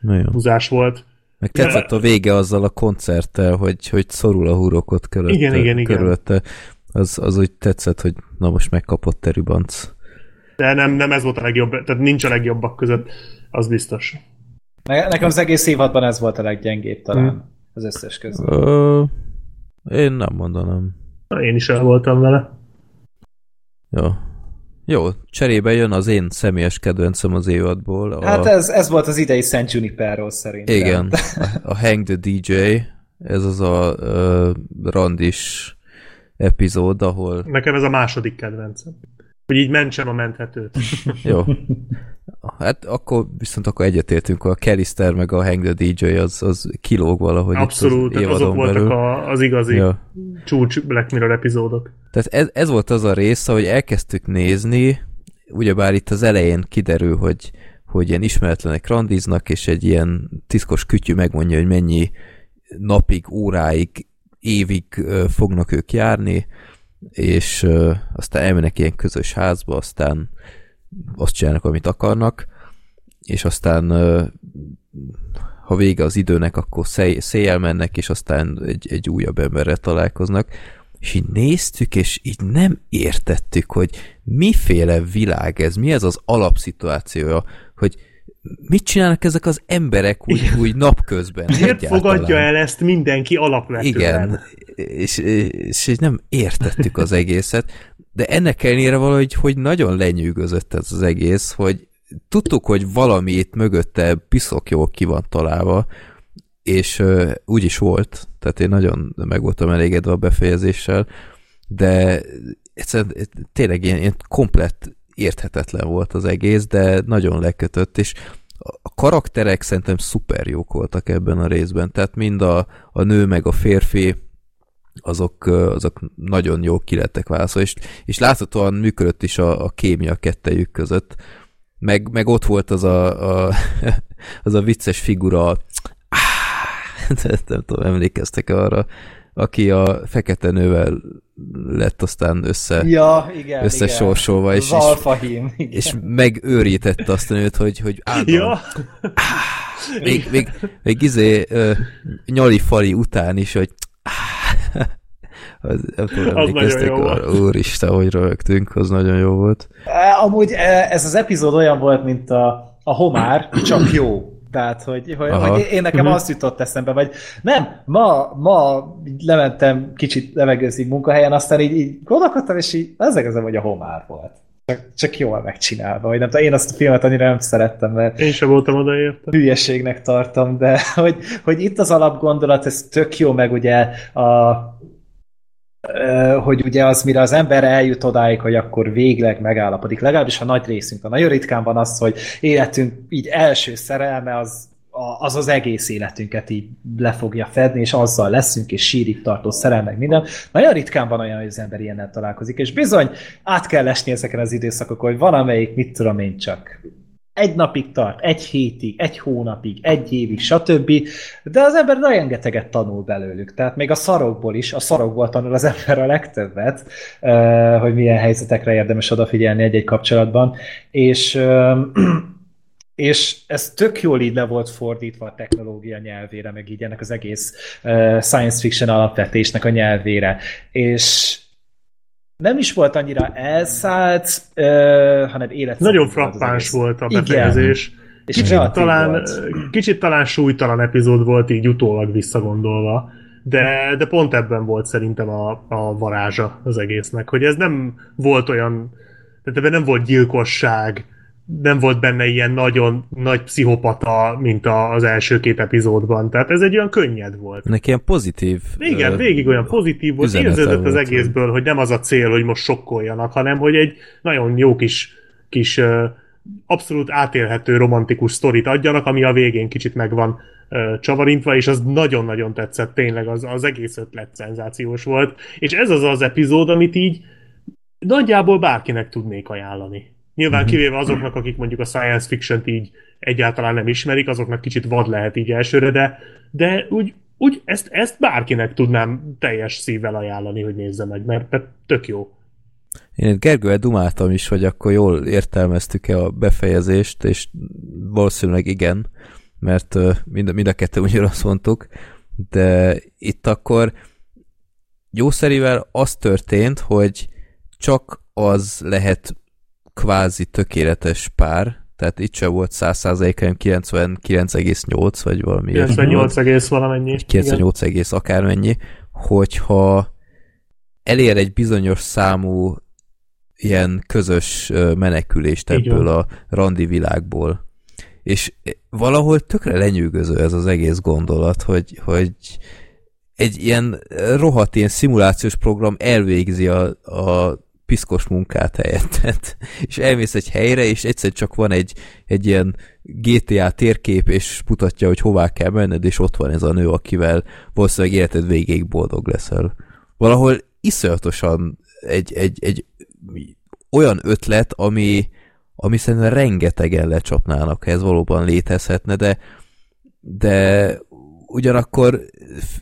nagyon. húzás volt. Meg tetszett a vége azzal a koncerttel, hogy, hogy szorul a húrokot körülötte. Igen, igen, körülötte. igen. Az, az úgy tetszett, hogy na most megkapott Terübanc. De nem, nem ez volt a legjobb, tehát nincs a legjobbak között, az biztos. Nekem az egész évadban ez volt a leggyengébb talán, hmm. az összes közül. Ö, én nem mondanám. Na, én is el voltam vele. Jó. Jó, cserébe jön az én személyes kedvencem az évadból. A... Hát ez, ez volt az idei Szent Juniperról szerintem. Igen, a Hang the DJ, ez az a uh, randis epizód, ahol... Nekem ez a második kedvencem. Hogy így mentsem a menthetőt. Jó. Hát akkor viszont akkor egyetértünk, a Kellister meg a Hang the DJ az, az kilóg valahogy Abszolút, az azok voltak a, az igazi ja. csúcs Black Mirror epizódok. Tehát ez, ez volt az a rész, hogy elkezdtük nézni, ugyebár itt az elején kiderül, hogy, hogy ilyen ismeretlenek randiznak, és egy ilyen tiszkos kütyű megmondja, hogy mennyi napig, óráig, évig fognak ők járni, és uh, aztán elmennek ilyen közös házba, aztán azt csinálnak, amit akarnak, és aztán uh, ha vége az időnek, akkor széj, széjjel mennek, és aztán egy, egy újabb emberrel találkoznak, és így néztük, és így nem értettük, hogy miféle világ ez, mi ez az alapszituációja, hogy mit csinálnak ezek az emberek úgy, úgy napközben? Miért egyáltalán? fogadja el ezt mindenki alapvetően? Igen, és, és nem értettük az egészet, de ennek ellenére valahogy hogy nagyon lenyűgözött ez az egész, hogy tudtuk, hogy valami itt mögötte piszok jól ki van találva, és uh, úgy is volt, tehát én nagyon meg voltam elégedve a befejezéssel, de egyszerűen tényleg ilyen, ilyen komplett érthetetlen volt az egész, de nagyon lekötött, és a karakterek szerintem szuper jók voltak ebben a részben, tehát mind a, a nő meg a férfi azok, azok nagyon jó kilettek válaszolva, és, és láthatóan működött is a, a kémia kettejük között, meg, meg ott volt az a, a, az a vicces figura, ah, nem tudom, emlékeztek arra, aki a fekete nővel lett aztán össze, ja, igen, összesorsolva, igen. És, és, és megőrítette azt a nőt, hogy, hogy által, ja. még, még, még izé uh, nyali-fali után is, hogy az, az nagyon jó volt. Úristen, hogy rögtünk, az nagyon jó volt. Amúgy ez az epizód olyan volt, mint a, a homár, csak jó. Tehát, hogy, hogy, hogy én nekem azt jutott eszembe, vagy nem, ma, ma lementem kicsit levegőzni munkahelyen, aztán így, így gondolkodtam, és így ezek az, hogy a homár volt. Csak, csak jól megcsinálva, vagy nem tudom, én azt a filmet annyira nem szerettem, mert én sem voltam oda érte. Hülyeségnek tartom, de hogy, hogy itt az alapgondolat, ez tök jó, meg ugye a, hogy ugye az, mire az ember eljut odáig, hogy akkor végleg megállapodik, legalábbis a nagy részünk van. Nagyon ritkán van az, hogy életünk így első szerelme az az az egész életünket így le fogja fedni, és azzal leszünk, és sírig tartó szerelem, meg minden. Nagyon ritkán van olyan, hogy az ember ilyennel találkozik, és bizony át kell esni ezeken az időszakokon, hogy valamelyik, mit tudom én csak, egy napig tart, egy hétig, egy hónapig, egy évig, stb. De az ember rengeteget tanul belőlük. Tehát még a szarokból is, a szarokból tanul az ember a legtöbbet, hogy milyen helyzetekre érdemes odafigyelni egy-egy kapcsolatban. És és ez tök jól így le volt fordítva a technológia nyelvére, meg így ennek az egész science fiction alapvetésnek a nyelvére. És nem is volt annyira elszállt, uh, hanem élet. Nagyon frappáns volt a befejezés. Igen. És kicsit talán, volt. kicsit talán súlytalan epizód volt így utólag visszagondolva, de, de pont ebben volt szerintem a, a varázsa az egésznek, hogy ez nem volt olyan, tehát ebben nem volt gyilkosság, nem volt benne ilyen nagyon nagy pszichopata, mint az első két epizódban. Tehát ez egy olyan könnyed volt. Neki ilyen pozitív Igen, végig olyan pozitív volt. Érződött az egészből, hogy nem az a cél, hogy most sokkoljanak, hanem hogy egy nagyon jó kis, kis abszolút átélhető romantikus sztorit adjanak, ami a végén kicsit meg van csavarintva, és az nagyon-nagyon tetszett, tényleg az, az egész ötlet szenzációs volt. És ez az az epizód, amit így nagyjából bárkinek tudnék ajánlani. Nyilván uh-huh. kivéve azoknak, akik mondjuk a science fiction-t így egyáltalán nem ismerik, azoknak kicsit vad lehet így elsőre, de, de úgy, úgy ezt, ezt bárkinek tudnám teljes szívvel ajánlani, hogy nézze meg, mert, mert tök jó. Én Gergővel dumáltam is, hogy akkor jól értelmeztük-e a befejezést, és valószínűleg igen, mert mind, mind a kettő ugyanazt mondtuk, de itt akkor jószerivel az történt, hogy csak az lehet kvázi tökéletes pár, tehát itt sem volt 100 hanem 99,8 vagy valami. 98 egész valamennyi. 98 igen. egész akármennyi, hogyha elér egy bizonyos számú ilyen közös menekülést ebből a randi világból. És valahol tökre lenyűgöző ez az egész gondolat, hogy, hogy egy ilyen rohadt ilyen szimulációs program elvégzi a, a piszkos munkát helyettet, és elmész egy helyre, és egyszer csak van egy, egy ilyen GTA térkép, és mutatja, hogy hová kell menned, és ott van ez a nő, akivel valószínűleg életed végéig boldog leszel. Valahol iszonyatosan egy, egy, egy olyan ötlet, ami, ami szerintem rengetegen lecsapnának, ha ez valóban létezhetne, de, de ugyanakkor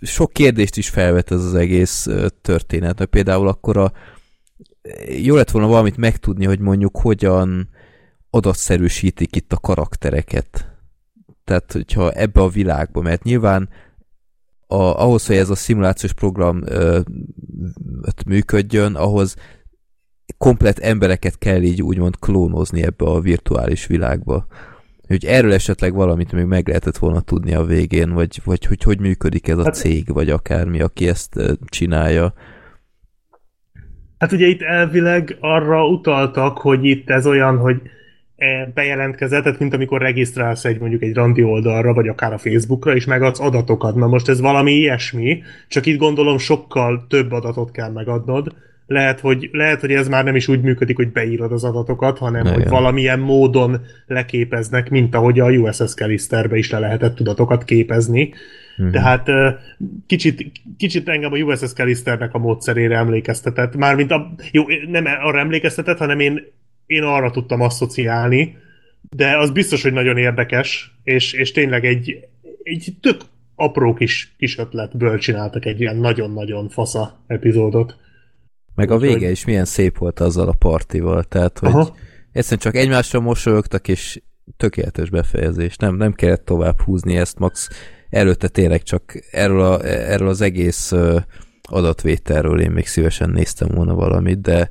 sok kérdést is felvet ez az egész történet. Például akkor a, jó lett volna valamit megtudni, hogy mondjuk hogyan adatszerűsítik itt a karaktereket. Tehát, hogyha ebbe a világba, mert nyilván a, ahhoz, hogy ez a szimulációs program ö, működjön, ahhoz komplet embereket kell így úgymond klónozni ebbe a virtuális világba. Hogy erről esetleg valamit még meg lehetett volna tudni a végén, vagy, vagy hogy hogy működik ez a hát, cég, vagy akármi, aki ezt csinálja. Hát ugye itt elvileg arra utaltak, hogy itt ez olyan, hogy e, bejelentkezett, tehát mint amikor regisztrálsz egy mondjuk egy randi oldalra, vagy akár a Facebookra, és megadsz adatokat. Na most ez valami ilyesmi, csak itt gondolom sokkal több adatot kell megadnod. Lehet, hogy, lehet, hogy ez már nem is úgy működik, hogy beírod az adatokat, hanem ne, hogy jön. valamilyen módon leképeznek, mint ahogy a USS Callisterbe is le lehetett tudatokat képezni. Uh-huh. Tehát kicsit, kicsit engem a USS Callisternek a módszerére emlékeztetett. Mármint a, jó, nem arra emlékeztetett, hanem én, én arra tudtam asszociálni, de az biztos, hogy nagyon érdekes, és, és tényleg egy, egy tök apró kis, kis ötletből csináltak egy ilyen nagyon-nagyon fasza epizódot. Meg a vége is milyen szép volt azzal a partival, tehát hogy Aha. egyszerűen csak egymásra mosolyogtak, és tökéletes befejezés. Nem, nem kellett tovább húzni ezt, max előtte tényleg csak erről, a, erről az egész adatvételről én még szívesen néztem volna valamit, de,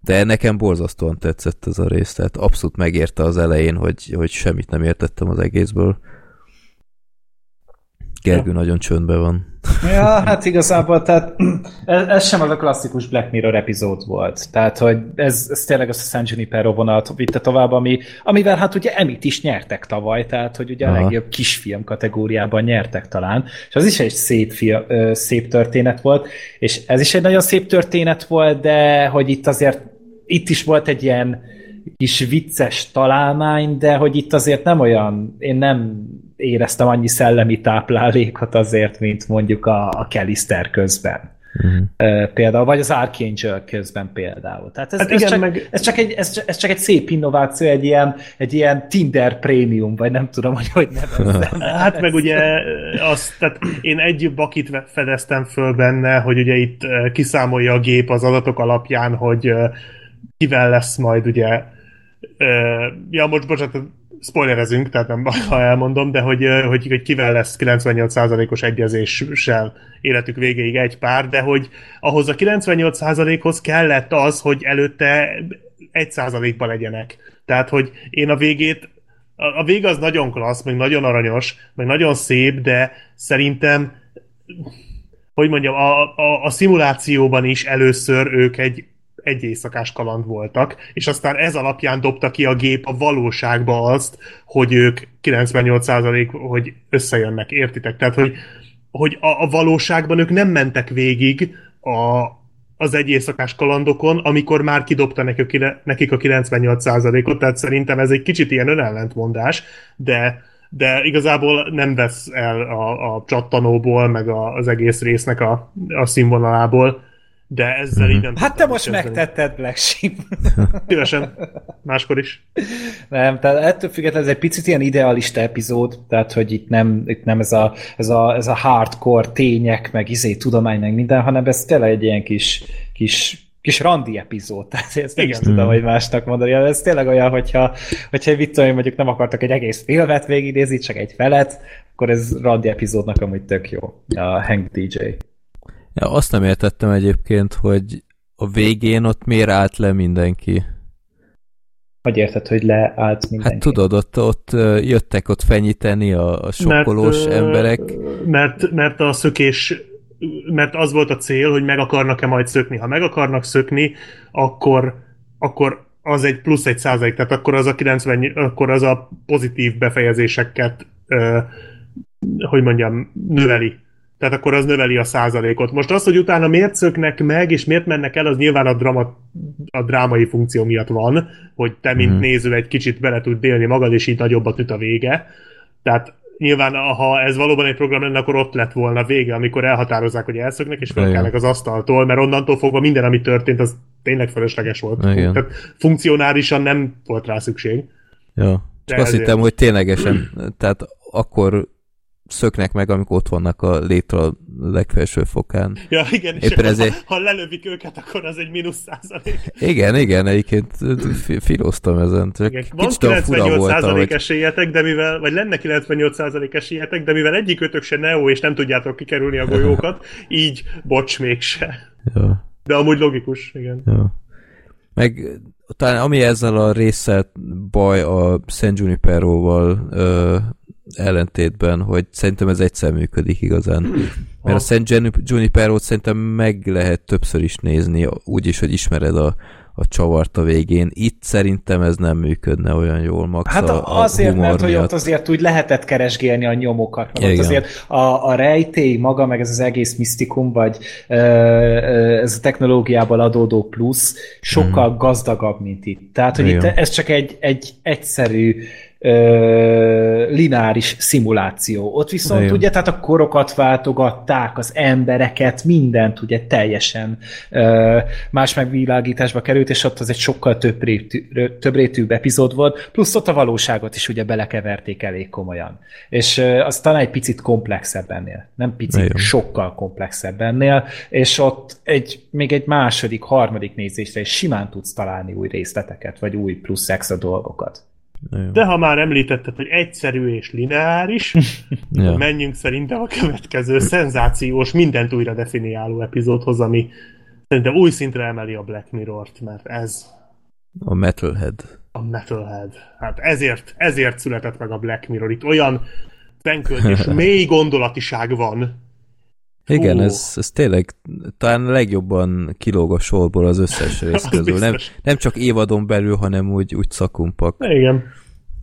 de nekem borzasztóan tetszett ez a rész, tehát abszolút megérte az elején, hogy, hogy semmit nem értettem az egészből. Gergő ja. nagyon csöndben van. Ja, hát igazából, tehát ez, ez sem az a klasszikus Black Mirror epizód volt. Tehát, hogy ez, ez tényleg az a San Junipero vonalat vitte tovább, ami, amivel hát ugye Emit is nyertek tavaly, tehát, hogy ugye Aha. a legjobb kisfilm kategóriában nyertek talán, és az is egy szép, film, szép történet volt, és ez is egy nagyon szép történet volt, de hogy itt azért itt is volt egy ilyen kis vicces találmány, de hogy itt azért nem olyan, én nem éreztem annyi szellemi táplálékot azért, mint mondjuk a, a Kellister közben. Uh-huh. Például, vagy az Archangel közben például. Tehát ez, hát ez, igen, csak, meg... ez, csak egy, ez, ez csak egy szép innováció, egy ilyen, egy ilyen Tinder Premium, vagy nem tudom, hogy hogy nevezzem. hát meg ugye azt, tehát én egy bakit fedeztem föl benne, hogy ugye itt kiszámolja a gép az adatok alapján, hogy kivel lesz majd ugye ja, most bocsánat, spoilerezünk, tehát nem baj, ha elmondom, de hogy, hogy, hogy kivel lesz 98%-os egyezéssel életük végéig egy pár, de hogy ahhoz a 98%-hoz kellett az, hogy előtte 1%-ba legyenek. Tehát, hogy én a végét a, vég az nagyon klassz, meg nagyon aranyos, meg nagyon szép, de szerintem hogy mondjam, a, a, a szimulációban is először ők egy egy éjszakás kaland voltak, és aztán ez alapján dobta ki a gép a valóságba azt, hogy ők 98% hogy összejönnek, értitek? Tehát, hogy, hogy a, a valóságban ők nem mentek végig a, az egy éjszakás kalandokon, amikor már kidobta nekik, a 98%-ot, tehát szerintem ez egy kicsit ilyen önellentmondás, de, de igazából nem vesz el a, a csattanóból, meg a, az egész résznek a, a színvonalából, de ezzel mm-hmm. így nem Hát te most kezdeni. megtetted, Black Sheep. Szívesen. Máskor is. Nem, tehát ettől függetlenül ez egy picit ilyen idealista epizód, tehát hogy itt nem, itt nem ez, a, ez, a, ez a hardcore tények, meg izé tudomány, meg minden, hanem ez tényleg egy ilyen kis, kis kis randi epizód, tehát ezt nem is tudom, hogy másnak mondani. Ez tényleg olyan, hogyha, hogyha mit tudom, mondjuk nem akartak egy egész filmet végignézni, csak egy felet, akkor ez randi epizódnak amúgy tök jó, a Hank DJ. Ja, azt nem értettem egyébként, hogy a végén ott miért állt le mindenki. Hogy érted, hogy leállt mindenki? Hát tudod, ott, ott jöttek ott fenyíteni a, a sokkolós mert, emberek. Mert, mert a szökés mert az volt a cél, hogy meg akarnak-e majd szökni. Ha meg akarnak szökni, akkor, akkor az egy plusz egy százalék, tehát akkor az a 90, akkor az a pozitív befejezéseket, ö, hogy mondjam, növeli. Tehát akkor az növeli a százalékot. Most az, hogy utána miért szöknek meg, és miért mennek el, az nyilván a, drama, a drámai funkció miatt van, hogy te, mint mm. néző, egy kicsit bele tud délni magad, és így nagyobbat üt a vége. Tehát nyilván, ha ez valóban egy program lenne, akkor ott lett volna vége, amikor elhatározzák, hogy elszöknek, és felkelnek az asztaltól, mert onnantól fogva minden, ami történt, az tényleg felesleges volt. Igen. Tehát funkcionálisan nem volt rá szükség. Ja. Csak azt hittem, hogy ténylegesen, tehát akkor szöknek meg, amikor ott vannak a létre a legfelső fokán. Ja, igen, és Éppen ezért... ha, ha lelövik őket, akkor az egy mínusz százalék. Igen, igen, egyébként filóztam ezen. Csak igen, van 98 százalék esélyetek, de mivel, vagy lenne 98 százalék esélyetek, de mivel egyik ötök se Neo, és nem tudjátok kikerülni a golyókat, így bocs mégse. Ja. De amúgy logikus, igen. Ja. Meg talán ami ezzel a résszel baj a San Junipero-val ellentétben, hogy szerintem ez egyszer működik igazán. Mert a Szent Junipero-t szerintem meg lehet többször is nézni, úgyis, hogy ismered a, a csavart a végén. Itt szerintem ez nem működne olyan jól, Max. Hát a, azért, mert hogy ott azért úgy lehetett keresgélni a nyomokat. Meg ott azért a, a rejtély maga, meg ez az egész misztikum, vagy ez a technológiából adódó plusz sokkal hmm. gazdagabb, mint itt. Tehát, hogy Igen. itt ez csak egy, egy egyszerű ö, lineáris szimuláció. Ott viszont Igen. ugye, tehát a korokat váltogatták, az embereket, mindent ugye teljesen ö, más megvilágításba került, és ott az egy sokkal több, rétű, több rétűbb epizód volt, plusz ott a valóságot is ugye belekeverték elég komolyan. És ö, az talán egy picit komplexebb ennél. Nem picit, Igen. sokkal komplexebb ennél, és ott egy, még egy második, harmadik nézésre is simán tudsz találni új részleteket, vagy új plusz extra dolgokat. De ha már említetted, hogy egyszerű és lineáris, ja. menjünk szerintem a következő szenzációs, mindent újra definiáló epizódhoz, ami szerintem új szintre emeli a Black Mirror-t, mert ez... A Metalhead. A Metalhead. Hát ezért, ezért született meg a Black Mirror. Itt olyan fenkölt és mély gondolatiság van, igen, ez, ez tényleg talán a legjobban kilóg a sorból az összes rész közül. Nem, nem csak évadon belül, hanem úgy, úgy szakumpak. Igen.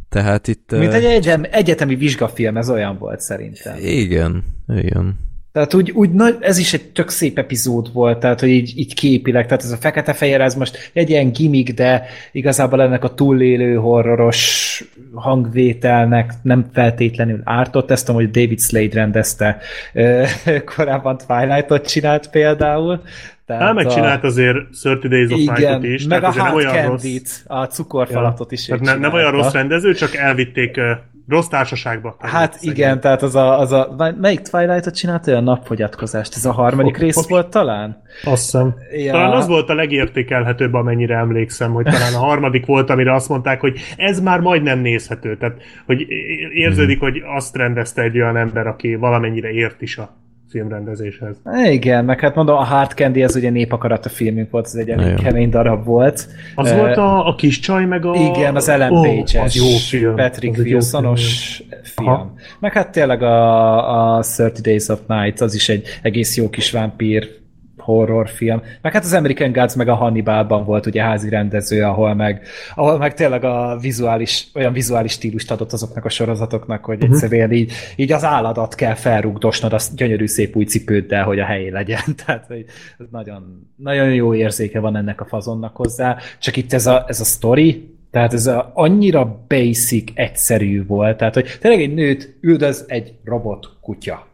Tehát itt... Mint egy egyetemi vizsgafilm, ez olyan volt szerintem. Igen, igen. Tehát úgy, úgy nagy, ez is egy tök szép epizód volt, tehát hogy így, így képileg, tehát ez a fekete-fehér, ez most egy ilyen gimmick, de igazából ennek a túlélő horroros hangvételnek nem feltétlenül ártott. Ezt hogy David Slade rendezte, korábban Twilight-ot csinált például, tehát hát megcsinált a... azért 30 Days of Night-ot is. Meg tehát a Hard Candy-t, a cukorfalatot ja. is. Tehát ne, nem olyan rossz rendező, csak elvitték Rossz társaságba. Hát szegény. igen, tehát az a, az a... Melyik Twilight-ot csinált olyan napfogyatkozást? Ez a harmadik rész volt talán? Azt hiszem. Ja. Talán az volt a legértékelhetőbb, amennyire emlékszem, hogy talán a harmadik volt, amire azt mondták, hogy ez már majdnem nézhető. Tehát, hogy érződik, hmm. hogy azt rendezte egy olyan ember, aki valamennyire ért is a filmrendezéshez. Igen, meg hát mondom, a Hard Candy az ugye népakarat a filmünk volt, ez egy elég kemény darab volt. Az uh, volt a, a kis csaj, meg a... Igen, az Ellen oh, Page-es, jó film. Patrick Wilsonos film. film. Meg hát tényleg a, a 30 Days of Night, az is egy egész jó kis vámpír horrorfilm. Meg hát az American Gods meg a Hannibalban volt ugye házi rendező, ahol meg, ahol meg tényleg a vizuális, olyan vizuális stílust adott azoknak a sorozatoknak, hogy uh-huh. egyszerűen így, így az álladat kell felrugdosnod a gyönyörű szép új cipőddel, hogy a helyén legyen. Tehát hogy nagyon, nagyon jó érzéke van ennek a fazonnak hozzá. Csak itt ez a, ez a story, tehát ez a, annyira basic, egyszerű volt. Tehát, hogy tényleg egy nőt üldöz egy robot kutya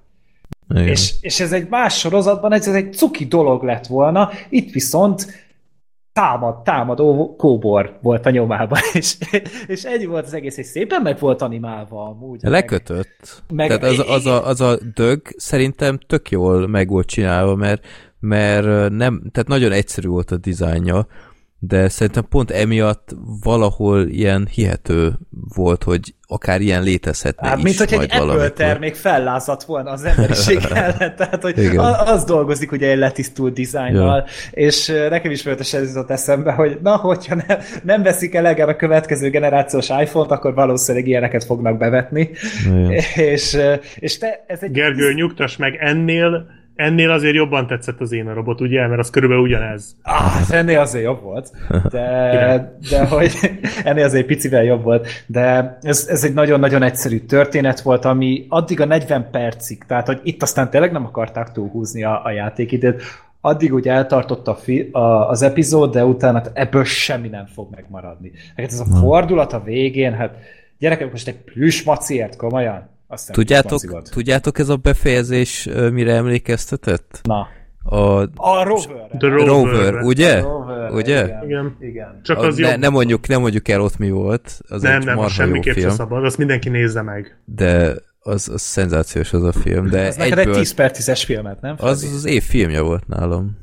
és, és ez egy más sorozatban ez egy cuki dolog lett volna, itt viszont támad, támadó kóbor volt a nyomában, és, és egy volt az egész, és szépen meg volt animálva amúgy. Lekötött. Meg, Tehát az, az, a, az a dög szerintem tök jól meg volt csinálva, mert, mert nem, tehát nagyon egyszerű volt a dizájnja, de szerintem pont emiatt valahol ilyen hihető volt, hogy akár ilyen létezhetne hát, is Mint hogy egy Apple termék fellázadt volna az emberiség ellen, tehát hogy Igen. az dolgozik ugye egy letisztult dizájnnal, ja. és nekem is volt ez jutott eszembe, hogy na, hogyha ne, nem veszik elegen a következő generációs iPhone-t, akkor valószínűleg ilyeneket fognak bevetni. Ja. És, és te, ez egy... Gergő, nyugtass meg, ennél Ennél azért jobban tetszett az én a robot, ugye? Mert az körülbelül ugyanez. Ah, ennél azért jobb volt. De, de hogy ennél azért picivel jobb volt. De ez, ez egy nagyon-nagyon egyszerű történet volt, ami addig a 40 percig, tehát hogy itt aztán tényleg nem akarták túlhúzni a, a játékidőt, addig úgy eltartott a fi, a, az epizód, de utána ebből semmi nem fog megmaradni. Hát ez a fordulat a végén, hát gyerekek, most egy plüss maciért, komolyan? Azt tudjátok, tudjátok ez a befejezés mire emlékeztetett? Na. A, a Rover. The Rover, Rover ugye? A Rover, ugye? Igen. igen. igen. Csak az ne, nem, mondjuk, nem mondjuk el ott mi volt. Az nem, nem, az semmiképp sem szabad, azt mindenki nézze meg. De az, az szenzációs az a film. De ez egyből, neked egy 10 per 10-es filmet, nem? Az az év filmje volt nálam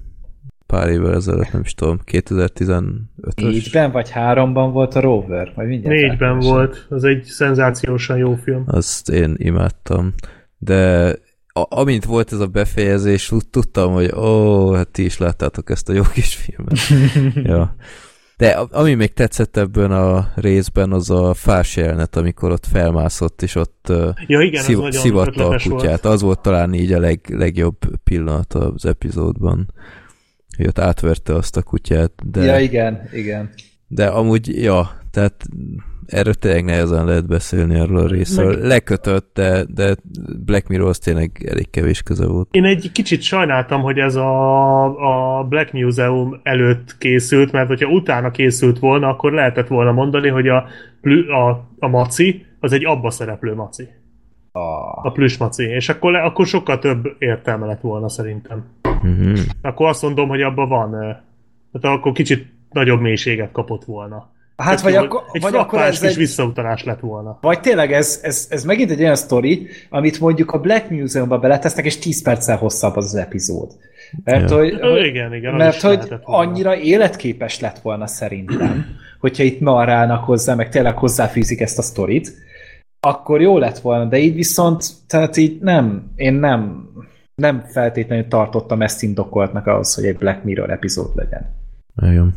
pár évvel ezelőtt, nem is tudom, 2015-ös. Négyben vagy háromban volt a Rover? Vagy mindjárt Négyben volt, az egy szenzációsan jó film. Azt én imádtam. De a, amint volt ez a befejezés, tudtam, hogy ó, hát ti is láttátok ezt a jó kis filmet. ja. De ami még tetszett ebben a részben, az a fás jelenet, amikor ott felmászott, és ott ja, igen, szív- szivatta a kutyát. Volt. Az volt talán így a leg, legjobb pillanat az epizódban hogy ott átverte azt a kutyát. De, ja, igen, igen. De amúgy, ja, tehát erről tényleg nehezen lehet beszélni erről a részről. Meg... Lekötött, de, de Black Mirror az tényleg elég kevés köze volt. Én egy kicsit sajnáltam, hogy ez a, a Black Museum előtt készült, mert hogyha utána készült volna, akkor lehetett volna mondani, hogy a, a, a maci az egy abba szereplő maci. A, a plüss maci. És akkor, le, akkor sokkal több értelme lett volna szerintem. Uh-huh. Akkor azt mondom, hogy abban van. Tehát akkor kicsit nagyobb mélységet kapott volna. Hát vagy, akkor, egy vagy akkor ez kis egy... visszautalás lett volna. Vagy tényleg ez, ez, ez megint egy olyan sztori, amit mondjuk a Black Museumba beletesznek, és 10 perccel hosszabb az, az epizód. Mert ja. hogy, Ö, igen, igen, mert hogy annyira életképes lett volna szerintem, hogyha itt marálnak hozzá, meg tényleg hozzáfűzik ezt a sztorit, akkor jó lett volna, de így viszont, tehát így nem, én nem, nem feltétlenül tartottam ezt indokoltnak ahhoz, hogy egy Black Mirror epizód legyen. Nagyon.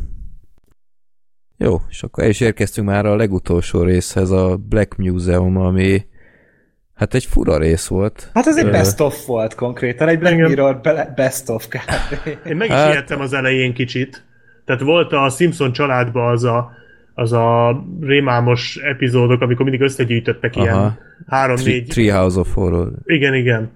Jó, és akkor el is érkeztünk már a legutolsó részhez, a Black Museum, ami hát egy fura rész volt. Hát ez egy best of volt konkrétan, egy Black Mirror best of kb. Én meg is hát... ijedtem az elején kicsit. Tehát volt a Simpson családban az a, az a rémámos epizódok, amikor mindig összegyűjtöttek Aha. ilyen három-négy... Treehouse of Horror. Igen, igen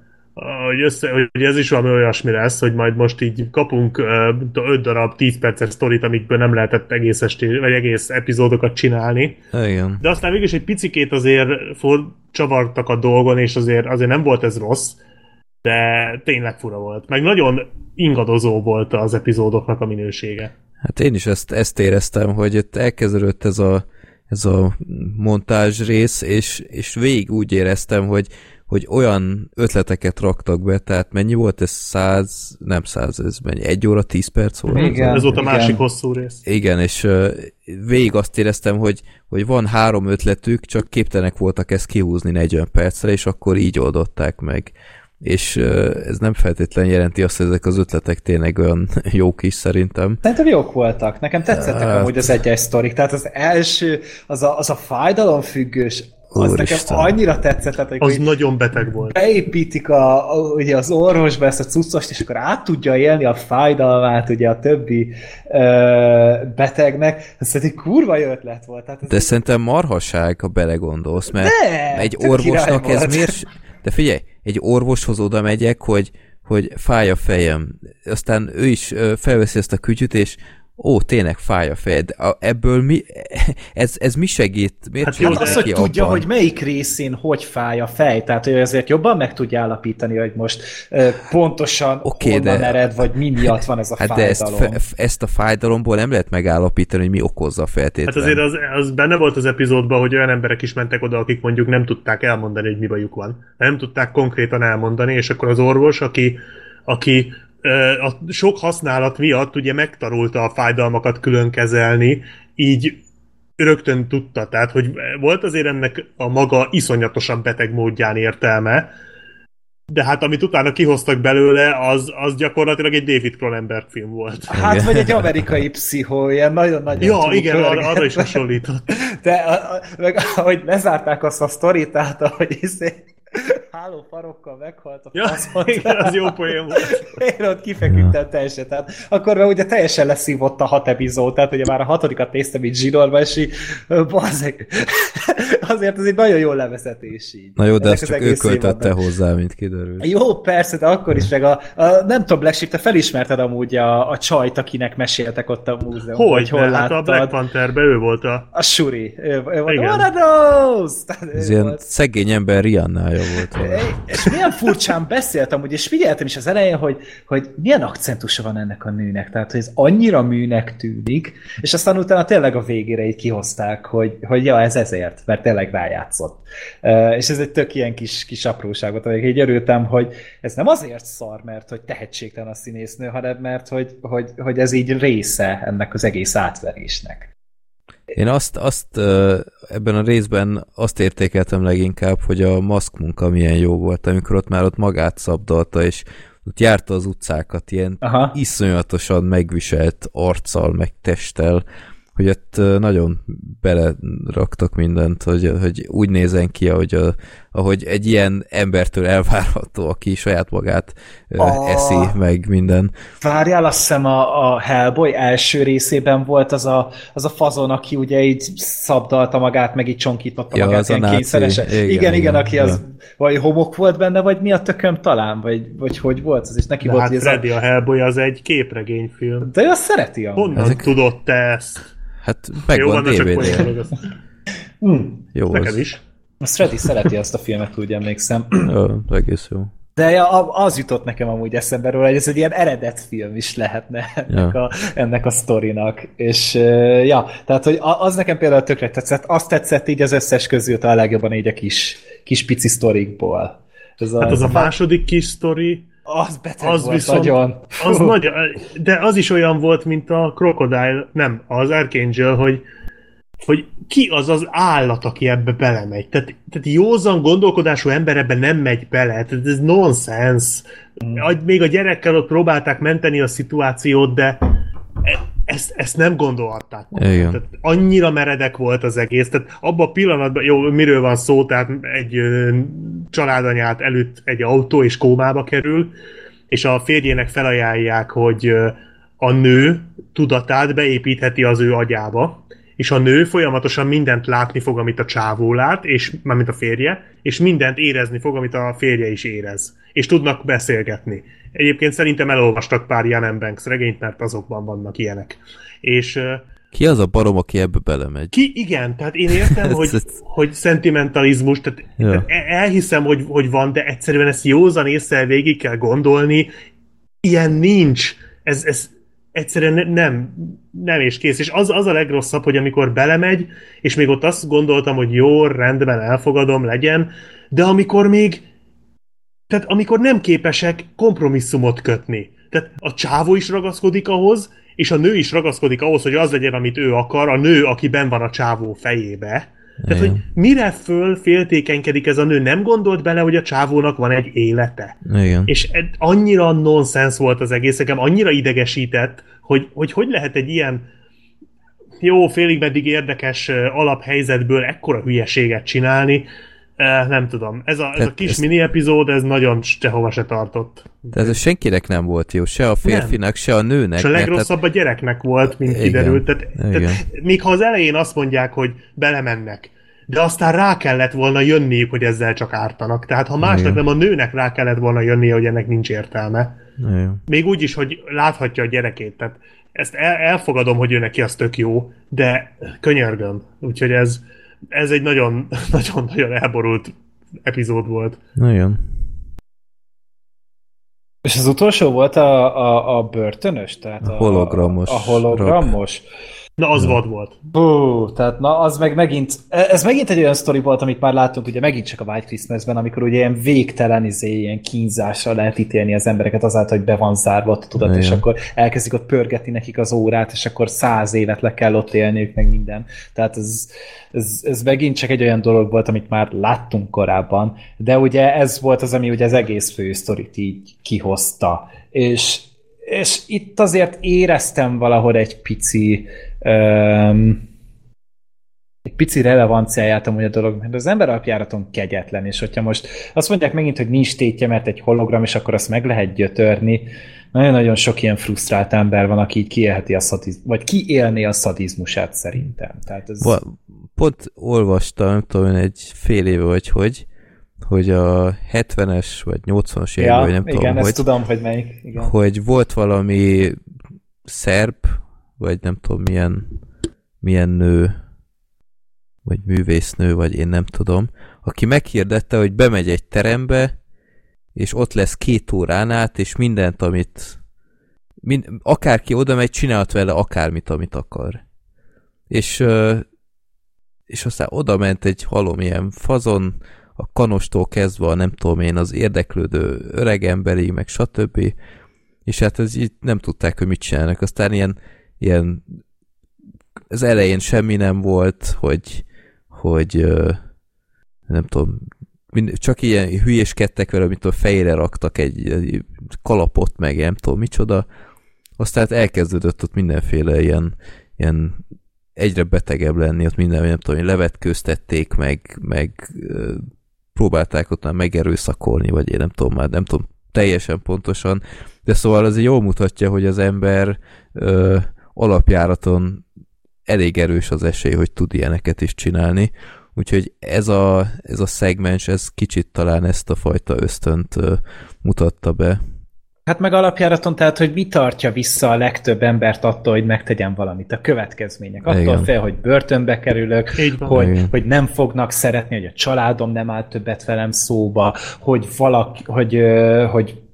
hogy, össze, hogy ez is valami olyasmi lesz, hogy majd most így kapunk uh, öt darab 10 perces sztorit, amikből nem lehetett egész, esté, vagy egész epizódokat csinálni. Igen. De aztán mégis egy picikét azért for, csavartak a dolgon, és azért, azért nem volt ez rossz, de tényleg fura volt. Meg nagyon ingadozó volt az epizódoknak a minősége. Hát én is ezt, ezt éreztem, hogy itt elkezdődött ez a, ez a montázs rész, és, és végig úgy éreztem, hogy hogy olyan ötleteket raktak be, tehát mennyi volt ez? Száz, nem száz, ez mennyi? Egy óra, tíz perc volt? Igen, ez volt a igen. másik hosszú rész. Igen, és uh, végig azt éreztem, hogy, hogy van három ötletük, csak képtelenek voltak ezt kihúzni 40 percre, és akkor így oldották meg. És ez nem feltétlenül jelenti azt, hogy ezek az ötletek tényleg olyan jók is szerintem. Szerintem jók voltak. Nekem tetszettek hát... amúgy az egyes sztorik. Tehát az első, az a, az a fájdalomfüggős az Úristen. nekem annyira tetszett. Tehát, az hogy nagyon beteg volt. Beépítik a, a, ugye az orvosba ezt a cuccost, és akkor át tudja élni a fájdalmát ugye a többi ö, betegnek. Ez egy kurva jó ötlet volt. Tehát ez De egy... szerintem marhaság, ha belegondolsz, mert De, egy orvosnak ez miért... De figyelj, egy orvoshoz oda megyek, hogy hogy fáj a fejem. Aztán ő is felveszi ezt a kütyüt, és ó, tényleg fáj a fejed. Ebből mi, ez, ez mi segít? Miért hát jó, az, hogy abban? tudja, hogy melyik részén hogy fáj a fej, tehát hogy azért jobban meg tudja állapítani, hogy most pontosan okay, honnan de, ered, vagy mi miatt van ez a hát fájdalom. De ezt, ezt a fájdalomból nem lehet megállapítani, hogy mi okozza a feltétlen. Hát azért az, az benne volt az epizódban, hogy olyan emberek is mentek oda, akik mondjuk nem tudták elmondani, hogy mi bajuk van. Nem tudták konkrétan elmondani, és akkor az orvos, aki aki a sok használat miatt ugye megtarulta a fájdalmakat külön kezelni, így rögtön tudta, tehát hogy volt azért ennek a maga iszonyatosan beteg módján értelme, de hát amit utána kihoztak belőle, az, az gyakorlatilag egy David Cronenberg film volt. Hát, vagy egy amerikai pszichó, ilyen nagyon-nagyon Ja, igen, arra, arra is hasonlított. De a, a, meg ahogy lezárták azt a sztorit, tehát ahogy iszé, háló farokkal meghalt a ja, igen, az jó poén volt. Én ott kifeküdtem ja. teljesen. Tehát akkor már ugye teljesen leszívott a hat epizód, tehát ugye már a hatodikat néztem itt zsinórban, és így, bazeg, azért ez egy nagyon jó levezetés így. Na jó, de ezt csak ő költötte hozzá, mint kiderült. Jó, persze, de akkor is, meg a, a nem tudom, Black Sheep, te felismerted amúgy a, a csajt, akinek meséltek ott a múzeumban, hogy, hol láttad. Hát a Black Pantherben ő volt a... A Shuri. Ő, ő volt, Igen. a Rose! Ez ilyen volt. szegény ember Rihannája volt. És milyen furcsán beszéltem, ugye, és figyeltem is az elején, hogy, hogy milyen akcentusa van ennek a nőnek, tehát hogy ez annyira műnek tűnik, és aztán utána tényleg a végére így kihozták, hogy, hogy ja, ez ezért, mert tényleg rájátszott. És ez egy tök ilyen kis, kis apróságot, amelyik így örültem, hogy ez nem azért szar, mert hogy tehetségtelen a színésznő, hanem mert hogy, hogy, hogy ez így része ennek az egész átverésnek. Én azt, azt ebben a részben azt értékeltem leginkább, hogy a maszk munka milyen jó volt, amikor ott már ott magát szabdalta, és ott járta az utcákat ilyen Aha. iszonyatosan megviselt arccal, meg testtel, hogy ott nagyon beleraktak mindent, hogy, hogy úgy nézen ki, ahogy, a, ahogy egy ilyen embertől elvárható, aki saját magát a... eszi, meg minden. Várjál, azt hiszem a, a Hellboy első részében volt az a, az a fazon, aki ugye így szabdalta magát, meg így csonkította ja, magát, ilyen kényszeresen. Igen, igen, igen, aki az ja. vagy homok volt benne, vagy mi a tököm talán, vagy, vagy hogy volt az, és neki De volt, hát Freddy a... a Hellboy az egy képregényfilm. De ő azt szereti. Honnan Ezek... tudod te ezt? Hát megvan DVD-re. Hmm. Jó Neked az. is. A Freddy szereti azt a filmet, úgy emlékszem. Jó, egész jó. De ja, az jutott nekem amúgy eszembe róla, hogy ez egy ilyen eredet film is lehetne ennek, ja. a, ennek a sztorinak. És ja, tehát hogy az nekem például tökre tetszett. Azt tetszett így az összes közül a legjobban így a kis, kis pici sztorikból. Ez hát az a második kis sztori, az beteg az volt viszont, nagyon. Az nagy, de az is olyan volt, mint a Crocodile, nem, az Archangel, hogy hogy ki az az állat, aki ebbe belemegy. Tehát, tehát józan gondolkodású ember ebbe nem megy bele. Tehát ez nonsens. Mm. Még a gyerekkel ott próbálták menteni a szituációt, de e, ezt, ezt nem gondolhatták. Igen. Tehát annyira meredek volt az egész. Tehát abban a pillanatban, jó, miről van szó, tehát egy családanyát előtt egy autó és kómába kerül, és a férjének felajánlják, hogy a nő tudatát beépítheti az ő agyába, és a nő folyamatosan mindent látni fog, amit a csávó lát, és mármint a férje, és mindent érezni fog, amit a férje is érez. És tudnak beszélgetni. Egyébként szerintem elolvastak pár Jan Banks regényt, mert azokban vannak ilyenek. És ki az a barom, aki ebbe belemegy? Ki, igen, tehát én értem, hogy, hogy szentimentalizmus, tehát, ja. tehát elhiszem, hogy, hogy van, de egyszerűen ezt józan észre végig kell gondolni, ilyen nincs. Ez, ez egyszerűen nem, nem és kész. És az, az a legrosszabb, hogy amikor belemegy, és még ott azt gondoltam, hogy jó, rendben, elfogadom, legyen, de amikor még, tehát amikor nem képesek kompromisszumot kötni. Tehát a csávó is ragaszkodik ahhoz, és a nő is ragaszkodik ahhoz, hogy az legyen, amit ő akar, a nő, aki ben van a csávó fejébe. Tehát, hogy mire föl féltékenykedik ez a nő, nem gondolt bele, hogy a csávónak van egy élete. Igen. És annyira nonsens volt az egész, nekem annyira idegesített, hogy, hogy hogy lehet egy ilyen jó, félig meddig érdekes alaphelyzetből ekkora hülyeséget csinálni, nem tudom. Ez a, ez a kis ez... mini epizód, ez nagyon sehova se tartott. De ez senkinek nem volt jó, se a férfinak, nem. se a nőnek. És a legrosszabb tehát... a gyereknek volt, mint Igen. kiderült. Tehát, tehát, még ha az elején azt mondják, hogy belemennek, de aztán rá kellett volna jönniük, hogy ezzel csak ártanak. Tehát ha másnak Igen. nem a nőnek rá kellett volna jönnie, hogy ennek nincs értelme. Igen. Még úgy is, hogy láthatja a gyerekét. Tehát ezt el, elfogadom, hogy ő neki az tök jó, de könyörgöm. Úgyhogy ez, ez egy nagyon, nagyon, nagyon elborult epizód volt. Nagyon. És az utolsó volt a, a, a börtönös? Tehát a hologramos. A, a hologramos. Rock. Na, az vad volt. Bú, tehát na, az meg megint, ez megint egy olyan sztori volt, amit már láttunk, ugye megint csak a White Christmasben, amikor ugye ilyen végtelen, izé, ilyen kínzásra lehet ítélni az embereket azáltal, hogy be van zárva a tudat, Igen. és akkor elkezdik ott pörgetni nekik az órát, és akkor száz évet le kell ott élniük, meg minden. Tehát ez, ez, ez megint csak egy olyan dolog volt, amit már láttunk korábban, de ugye ez volt az, ami ugye az egész fő sztorit így kihozta. És és itt azért éreztem valahol egy pici um, egy pici relevanciáját amúgy a dolog, mert az ember alapjáraton kegyetlen, és hogyha most azt mondják megint, hogy nincs tétje, mert egy hologram, és akkor azt meg lehet gyötörni, nagyon-nagyon sok ilyen frusztrált ember van, aki így kiélheti a szadiz, vagy kiélné a szadizmusát szerintem. Tehát ez... Pont olvastam, nem tudom, egy fél éve vagy hogy, hogy a 70-es vagy 80-as években, ja, vagy nem igen, tudom, hogy, tudom, hogy melyik. Igen. Hogy volt valami szerb, vagy nem tudom milyen, milyen nő, vagy művésznő, vagy én nem tudom, aki meghirdette, hogy bemegy egy terembe, és ott lesz két órán át, és mindent, amit mind, akárki oda megy, csinálhat vele akármit, amit akar. És, és aztán oda ment egy halom ilyen fazon, a kanostól kezdve a nem tudom én, az érdeklődő öregemberi, meg stb. És hát ez így nem tudták, hogy mit csinálnak. Aztán ilyen, ilyen az elején semmi nem volt, hogy, hogy nem tudom, csak ilyen hülyéskedtek vele, amit a fejére raktak egy, egy kalapot, meg nem tudom micsoda. Aztán hát elkezdődött ott mindenféle ilyen, ilyen egyre betegebb lenni, ott minden, nem tudom, levetkőztették, meg, meg próbálták ott már megerőszakolni, vagy én nem tudom már, nem tudom teljesen pontosan, de szóval ez jól mutatja, hogy az ember ö, alapjáraton elég erős az esély, hogy tud ilyeneket is csinálni, úgyhogy ez a, ez a szegmens, ez kicsit talán ezt a fajta ösztönt mutatta be. Hát meg alapjáraton, tehát, hogy mi tartja vissza a legtöbb embert attól, hogy megtegyen valamit, a következmények. Attól Igen. fél, hogy börtönbe kerülök, hogy, hogy nem fognak szeretni, hogy a családom nem áll többet velem szóba, hogy valaki, hogy, hogy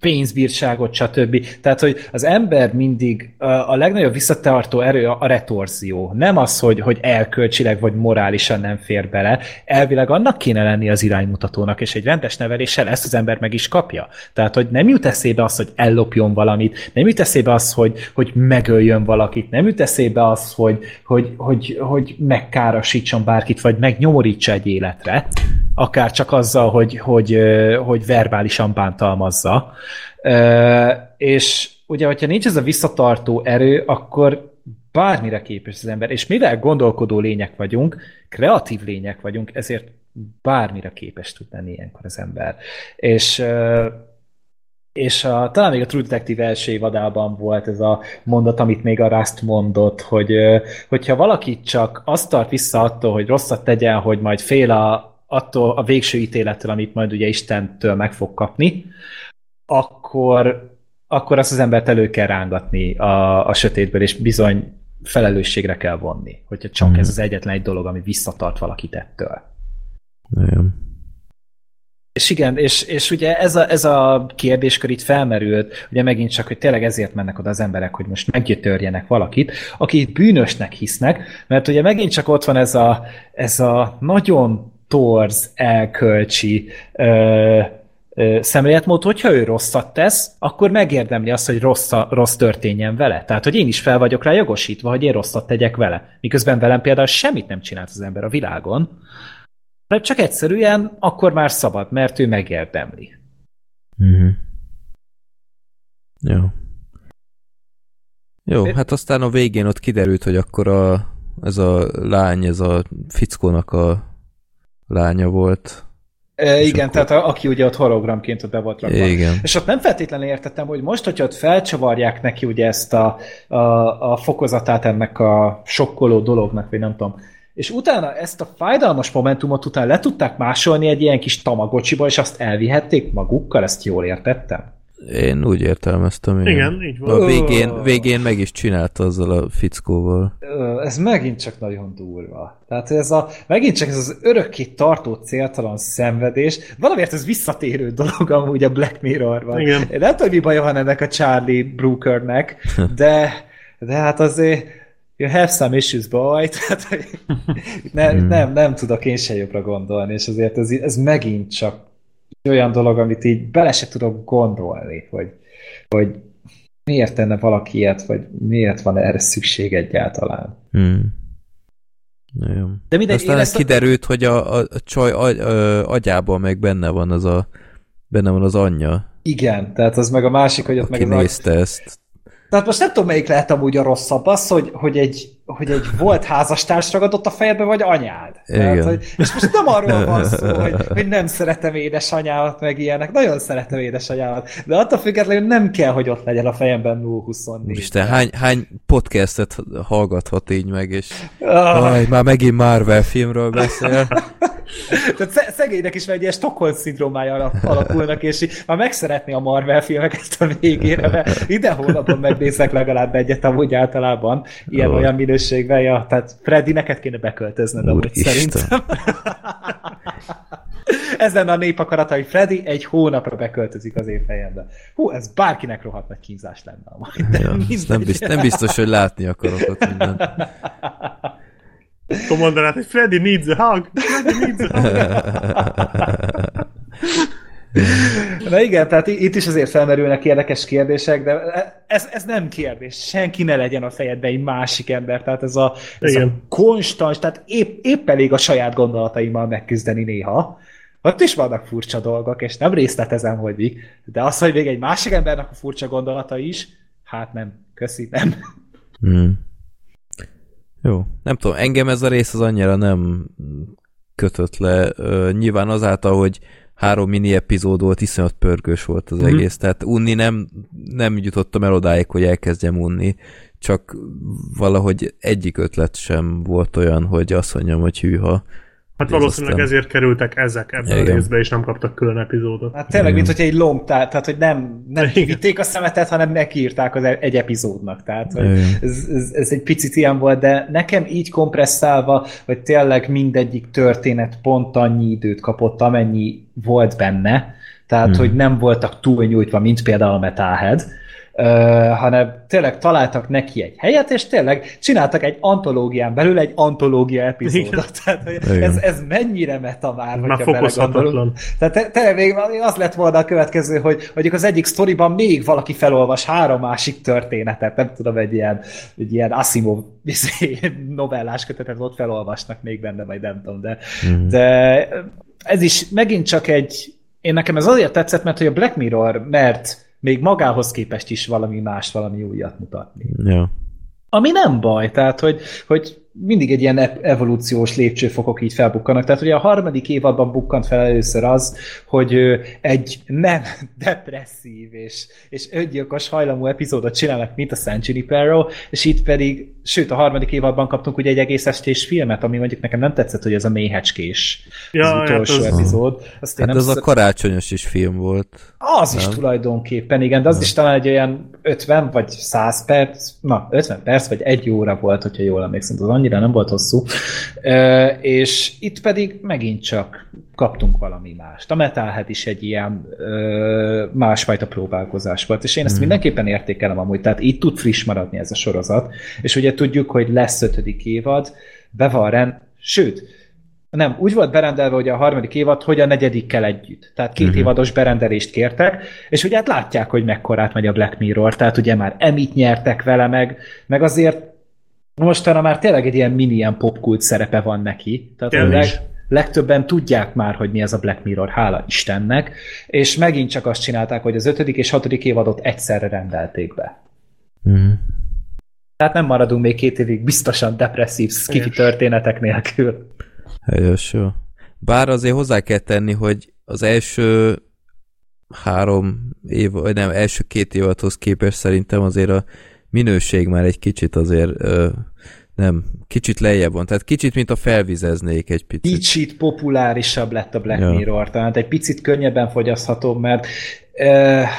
pénzbírságot, stb. Tehát, hogy az ember mindig a legnagyobb visszatartó erő a retorzió. Nem az, hogy, hogy elkölcsileg vagy morálisan nem fér bele. Elvileg annak kéne lenni az iránymutatónak, és egy rendes neveléssel ezt az ember meg is kapja. Tehát, hogy nem jut eszébe az, hogy ellopjon valamit, nem jut eszébe az, hogy, hogy megöljön valakit, nem jut eszébe az, hogy, hogy, hogy, hogy megkárosítson bárkit, vagy megnyomorítsa egy életre akár csak azzal, hogy, hogy, hogy verbálisan bántalmazza. És ugye, hogyha nincs ez a visszatartó erő, akkor bármire képes az ember. És mivel gondolkodó lények vagyunk, kreatív lények vagyunk, ezért bármire képes tud lenni ilyenkor az ember. És és a, talán még a True Detective első évadában volt ez a mondat, amit még a Rust mondott, hogy hogyha valaki csak azt tart vissza attól, hogy rosszat tegyen, hogy majd fél a, attól a végső ítélettől, amit majd ugye Istentől meg fog kapni, akkor, akkor azt az embert elő kell rángatni a, a sötétből, és bizony felelősségre kell vonni, hogyha csak mm. ez az egyetlen egy dolog, ami visszatart valakit ettől. Igen. És igen, és, és ugye ez a, ez a kérdéskör itt felmerült, ugye megint csak, hogy tényleg ezért mennek oda az emberek, hogy most meggyötörjenek valakit, akit bűnösnek hisznek, mert ugye megint csak ott van ez a, ez a nagyon torz, elkölcsi ö, ö, szemléletmód, hogyha ő rosszat tesz, akkor megérdemli azt, hogy rossz, rossz történjen vele. Tehát, hogy én is fel vagyok rá jogosítva, hogy én rosszat tegyek vele. Miközben velem például semmit nem csinált az ember a világon, de csak egyszerűen akkor már szabad, mert ő megérdemli. Mm-hmm. Jó. Jó, hát aztán a végén ott kiderült, hogy akkor a, ez a lány, ez a fickónak a lánya volt. E, igen, akkor... tehát a, aki ugye ott hologramként ott be volt rakva. Igen. És ott nem feltétlenül értettem, hogy most, hogyha ott felcsavarják neki ugye ezt a, a, a fokozatát ennek a sokkoló dolognak, vagy nem tudom, és utána ezt a fájdalmas momentumot utána le tudták másolni egy ilyen kis tamagocsiba, és azt elvihették magukkal, ezt jól értettem? Én úgy értelmeztem. Igen, igen így van. A végén, végén meg is csinálta azzal a fickóval. Ez megint csak nagyon durva. Tehát ez a, megint csak ez az örökké tartó céltalan szenvedés. Valamiért ez visszatérő dolog amúgy a Black Mirrorban. Igen. Én nem tudom, mi baja van ennek a Charlie Brookernek, de, de hát azért you have some issues, boy. Tehát, nem, hmm. nem, nem tudok én se jobbra gondolni, és azért ez, ez megint csak olyan dolog, amit így bele se tudok gondolni, hogy, hogy miért tenne valaki ilyet, vagy miért van erre szükség egyáltalán. Hmm. jó. De mindegy, Aztán ez kiderült, a... hogy a, a, a csaj agy, a, agyában meg benne van az a benne van az anyja. Igen, tehát az meg a másik, hogy ott Aki meg az nézte agy... ezt. Tehát most nem tudom, melyik lehet amúgy a rosszabb, az, hogy, hogy, egy, hogy egy volt házastárs ragadott a fejedbe, vagy anyád. Tehát, hogy, és most nem arról van szó, hogy, hogy nem szeretem édesanyámat, meg ilyenek. Nagyon szeretem édesanyámat. De attól függetlenül nem kell, hogy ott legyen a fejemben 024. Isten, hány, hány podcastet hallgathat így meg, és oh. aj, már megint Marvel filmről beszél. Tehát szegénynek is egy ilyen Stockholm-szindrómája alakulnak, és így már megszeretni a Marvel filmeket a végére, mert ide hónapon megnézek legalább egyet amúgy általában, ilyen-olyan oh. Minőségben, ja, tehát Freddy, neked kéne beköltözned amúgy szerintem. Ez lenne a népakarata, hogy Freddy egy hónapra beköltözik az én fejembe. Hú, ez bárkinek rohadt nagy kínzás lenne. Majd, ja, nem, biztos, nem biztos, hogy látni akarok ott mindent. Akkor mondanád, hogy Freddy needs a hug! Freddy needs a hug! Na igen, tehát itt is azért felmerülnek érdekes kérdések, de ez, ez nem kérdés. Senki ne legyen a fejedbe egy másik ember. Tehát ez a, ez a konstans, tehát épp, épp elég a saját gondolataimmal megküzdeni néha. Ott is vannak furcsa dolgok, és nem részletezem, hogy mik, de az, hogy még egy másik embernek a furcsa gondolata is, hát nem, köszi, nem. Hmm. Jó. Nem tudom, engem ez a rész az annyira nem kötött le. Uh, nyilván azáltal, hogy három mini epizód volt, iszonyat pörgős volt az mm-hmm. egész, tehát unni nem, nem jutottam el odáig, hogy elkezdjem unni, csak valahogy egyik ötlet sem volt olyan, hogy azt mondjam, hogy hűha. Hát valószínűleg ezért kerültek ezek ebben Igen. a részbe, és nem kaptak külön epizódot. Hát tényleg, mint hogy egy lomb, tehát, tehát hogy nem, nem kivitték a szemetet, hanem megírták az e- egy epizódnak. Tehát hogy ez, ez, ez, egy picit ilyen volt, de nekem így kompresszálva, hogy tényleg mindegyik történet pont annyi időt kapott, amennyi volt benne, tehát hmm. hogy nem voltak túl nyújtva, mint például a Metalhead, hanem tényleg találtak neki egy helyet, és tényleg csináltak egy antológián belül egy antológia epizódot. Tehát, ez, ez mennyire meta már, már fokozhatatlan. Tehát tényleg még az lett volna a következő, hogy mondjuk az egyik sztoriban még valaki felolvas három másik történetet, nem tudom, egy ilyen, egy ilyen Asimov izé, novellás kötetet ott felolvasnak még benne, vagy nem tudom, de, mm. de ez is megint csak egy én nekem ez azért tetszett, mert hogy a Black Mirror mert még magához képest is valami más, valami újat mutatni. Ja. Ami nem baj, tehát hogy, hogy mindig egy ilyen evolúciós lépcsőfokok így felbukkanak. Tehát ugye a harmadik évadban bukkant fel először az, hogy egy nem depresszív és, és öngyilkos hajlamú epizódot csinálnak, mint a San Junipero, és itt pedig, sőt a harmadik évadban kaptunk ugye egy egész estés filmet, ami mondjuk nekem nem tetszett, hogy ez a méhecskés ja, az utolsó hát az epizód. Azt hát ez a karácsonyos is film volt. Az nem? is tulajdonképpen, igen, de az nem. is talán egy olyan 50 vagy 100 perc, na 50 perc vagy egy óra volt, hogyha jól emlékszem, az annyira nem volt hosszú. És itt pedig megint csak kaptunk valami mást. A Metalhead is egy ilyen másfajta próbálkozás volt, és én ezt hmm. mindenképpen értékelem amúgy, tehát itt tud friss maradni ez a sorozat, és ugye tudjuk, hogy lesz ötödik évad, be van rend, sőt, nem, úgy volt berendelve, hogy a harmadik évad, hogy a negyedikkel együtt. Tehát két uh-huh. évados berendelést kértek, és ugye hát látják, hogy mekkorát megy a Black Mirror, tehát ugye már emit nyertek vele meg, meg azért mostanra már tényleg egy ilyen mini ilyen popkult szerepe van neki. Tehát a leg, legtöbben tudják már, hogy mi ez a Black Mirror, hála Istennek, és megint csak azt csinálták, hogy az ötödik és hatodik évadot egyszerre rendelték be. Uh-huh. Tehát nem maradunk még két évig biztosan depresszív skifi történetek nélkül. Helyes, jó. Bár azért hozzá kell tenni, hogy az első három év, vagy nem, első két évadhoz képest szerintem azért a minőség már egy kicsit azért ö, nem, kicsit lejjebb van. Tehát kicsit, mint a felvizeznék egy picit. Kicsit populárisabb lett a Black ja. Mirror, tehát egy picit könnyebben fogyasztható, mert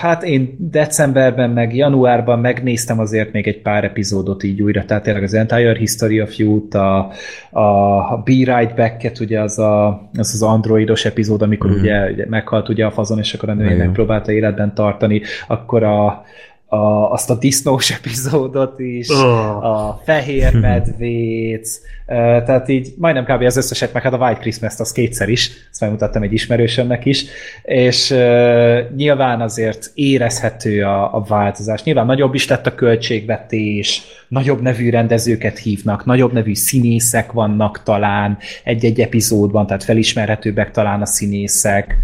Hát én decemberben, meg januárban megnéztem azért még egy pár epizódot így újra, tehát tényleg az Entire History of Youth, a, a, Be Right Back-et, ugye az, a, az az androidos epizód, amikor mm. ugye, ugye meghalt ugye a fazon, és akkor a női megpróbálta életben tartani, akkor a, a, azt a disznós epizódot is, oh. a fehér medvét, tehát így majdnem kb. az összeset, meg hát a White Christmas-t az kétszer is, ezt megmutattam egy ismerősömnek is, és uh, nyilván azért érezhető a, a változás. Nyilván nagyobb is lett a költségvetés, nagyobb nevű rendezőket hívnak, nagyobb nevű színészek vannak talán egy-egy epizódban, tehát felismerhetőbbek talán a színészek,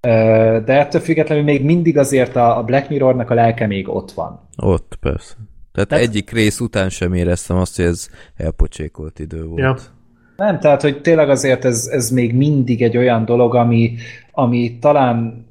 de ettől függetlenül még mindig azért a Black Mirrornak a lelke még ott van. Ott, persze. Tehát, tehát egyik rész után sem éreztem azt, hogy ez elpocsékolt idő volt. Ja. Nem, tehát, hogy tényleg azért ez, ez még mindig egy olyan dolog, ami, ami talán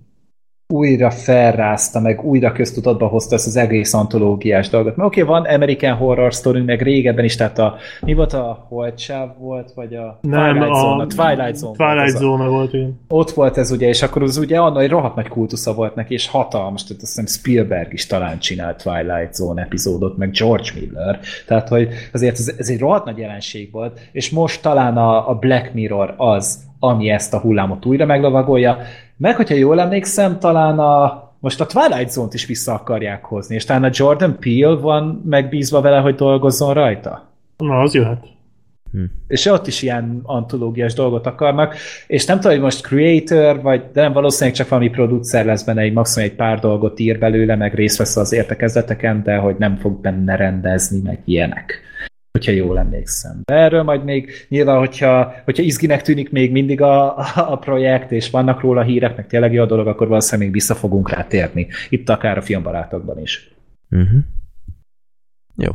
újra felrázta, meg újra köztudatba hozta ezt az egész antológiás dolgot. Mert oké, okay, van American Horror Story, meg régebben is, tehát a, mi volt a Holtsáv volt, vagy a Nem, Twilight a Zone? A Twilight Zone. Twilight volt Zone a, volt, igen. Ott volt ez ugye, és akkor az ugye annak egy rohadt nagy kultusza volt neki, és hatalmas, tehát azt hiszem Spielberg is talán csinált Twilight Zone epizódot, meg George Miller, tehát hogy azért ez, ez egy rohadt nagy jelenség volt, és most talán a, a Black Mirror az, ami ezt a hullámot újra meglovagolja, meg, hogyha jól emlékszem, talán a most a Twilight Zone-t is vissza akarják hozni, és talán a Jordan Peele van megbízva vele, hogy dolgozzon rajta. Na, az jöhet. Hm. És ott is ilyen antológiás dolgot akarnak, és nem tudom, hogy most creator, vagy de nem valószínűleg csak valami producer lesz benne, egy maximum egy pár dolgot ír belőle, meg részt vesz az értekezleteken, de hogy nem fog benne rendezni, meg ilyenek hogyha jól emlékszem. De erről majd még nyilván, hogyha, hogyha izginek tűnik még mindig a, a, projekt, és vannak róla hírek, meg tényleg jó a dolog, akkor valószínűleg még vissza fogunk rá térni. Itt akár a filmbarátokban is. Uh-huh. Jó.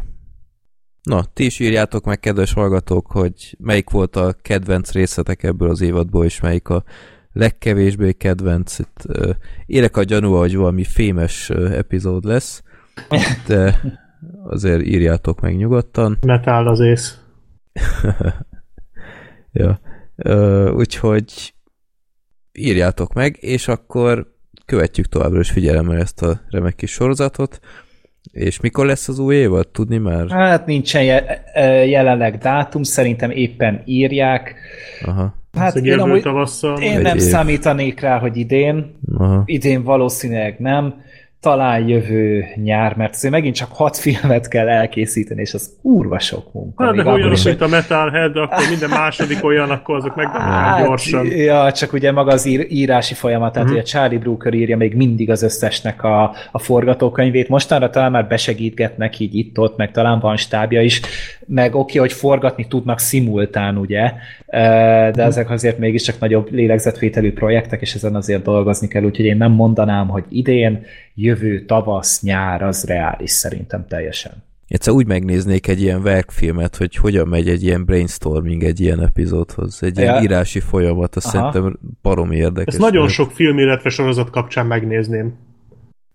Na, ti is írjátok meg, kedves hallgatók, hogy melyik volt a kedvenc részletek ebből az évadból, és melyik a legkevésbé kedvenc. Itt, uh, élek a gyanúa, hogy valami fémes uh, epizód lesz, de azért írjátok meg nyugodtan. Metal az ész. ja. Uh, úgyhogy írjátok meg, és akkor követjük továbbra is figyelemmel ezt a remek kis sorozatot. És mikor lesz az új évad? Tudni már? Hát nincsen jelenleg dátum, szerintem éppen írják. Aha. Hát én, amúgy, én nem év. számítanék rá, hogy idén. Aha. Idén valószínűleg nem talán jövő nyár, mert azért megint csak hat filmet kell elkészíteni, és az kurva sok munka. Hát de olyan, is, mint a Metalhead, akkor minden második olyan, akkor azok meg hát, gyorsan. Ja, csak ugye maga az ír, írási folyamat, tehát uh-huh. ugye Charlie Brooker írja még mindig az összesnek a, a forgatókönyvét. Mostanra talán már besegítgetnek így itt-ott, meg talán van stábja is, meg oké, okay, hogy forgatni tudnak szimultán, ugye, de ezek azért mégiscsak nagyobb lélegzetvételű projektek, és ezen azért dolgozni kell, úgyhogy én nem mondanám, hogy idén jövő tavasz, nyár, az reális szerintem teljesen. Egyszer úgy megnéznék egy ilyen verkfilmet, hogy hogyan megy egy ilyen brainstorming egy ilyen epizódhoz, egy ja. ilyen írási folyamat, azt Aha. szerintem baromi érdekes. Ezt nagyon sok film, illetve sorozat kapcsán megnézném.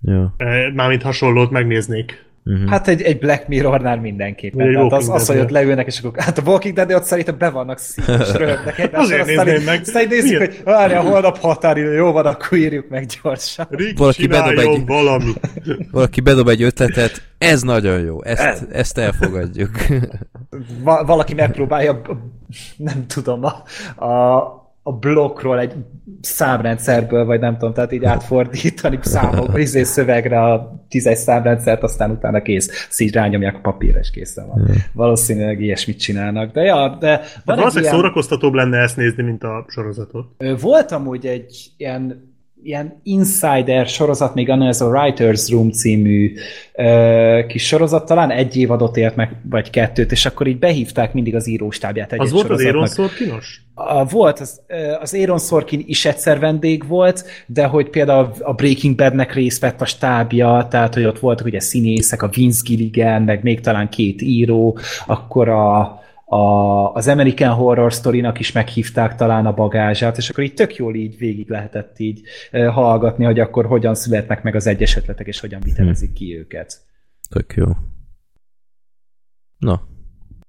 Ja. Mármint hasonlót megnéznék. Uh-huh. Hát egy, egy Black Mirror-nál mindenképpen. Hát az, az, hogy ott leülnek, és akkor hát a Walking Dead ott szerintem be vannak szíves rögnek egymással. Azért nézném meg. Aztán nézzük, hogy várja, holnap határidő, jó van, akkor írjuk meg gyorsan. Rick, valaki bedob egy, valami. valaki bedob egy ötletet, ez nagyon jó, ezt, ez. ezt elfogadjuk. Va- valaki megpróbálja, nem tudom, a, a a blokkról egy számrendszerből, vagy nem tudom, tehát így átfordítani számok, izé szövegre a tízes számrendszert, aztán utána kész. Szígy rányomják a papírra, és készen van. Mm. Valószínűleg ilyesmit csinálnak. De ja, de... Van valószínűleg ilyen... szórakoztatóbb lenne ezt nézni, mint a sorozatot. Volt amúgy egy ilyen ilyen insider sorozat, még annál ez a Writer's Room című uh, kis sorozat, talán egy évadot élt meg, vagy kettőt, és akkor így behívták mindig az íróstábját egy Az volt az Aaron Sorkinos? A, volt, az, az Aaron Sorkin is egyszer vendég volt, de hogy például a Breaking Badnek részt vett a stábja, tehát hogy ott voltak ugye színészek, a Vince Gilligan, meg még talán két író, akkor a a, az American Horror Story-nak is meghívták talán a bagázsát, és akkor így tök jól így végig lehetett így hallgatni, hogy akkor hogyan születnek meg az egyes ötletek, és hogyan vitelezik ki őket. Tök jó. Na,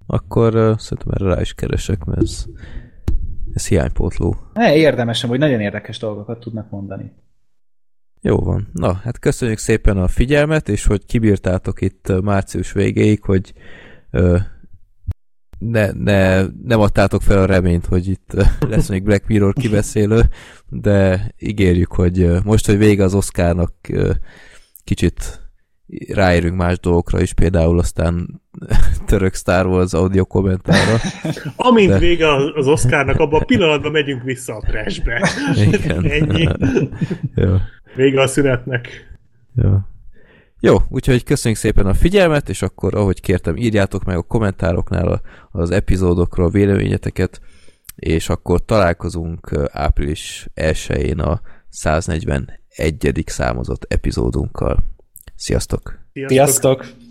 akkor uh, szerintem erre rá is keresek, mert ez, ez hiánypótló. Ne, érdemes, hogy nagyon érdekes dolgokat tudnak mondani. Jó van. Na, hát köszönjük szépen a figyelmet, és hogy kibírtátok itt március végéig, hogy uh, ne, ne, nem adtátok fel a reményt, hogy itt lesz még Black Mirror kibeszélő, de ígérjük, hogy most, hogy vége az Oscarnak, kicsit ráérünk más dolgokra is, például aztán török Star Wars audio kommentára. Amint de... vége az Oscarnak, abban a pillanatban megyünk vissza a trashbe. Igen. Ennyi. Jó. Vége a szünetnek. Jó. Jó, úgyhogy köszönjük szépen a figyelmet, és akkor, ahogy kértem, írjátok meg a kommentároknál az epizódokról véleményeteket, és akkor találkozunk április 1-én a 141. számozott epizódunkkal. Sziasztok! Sziasztok! Sziasztok.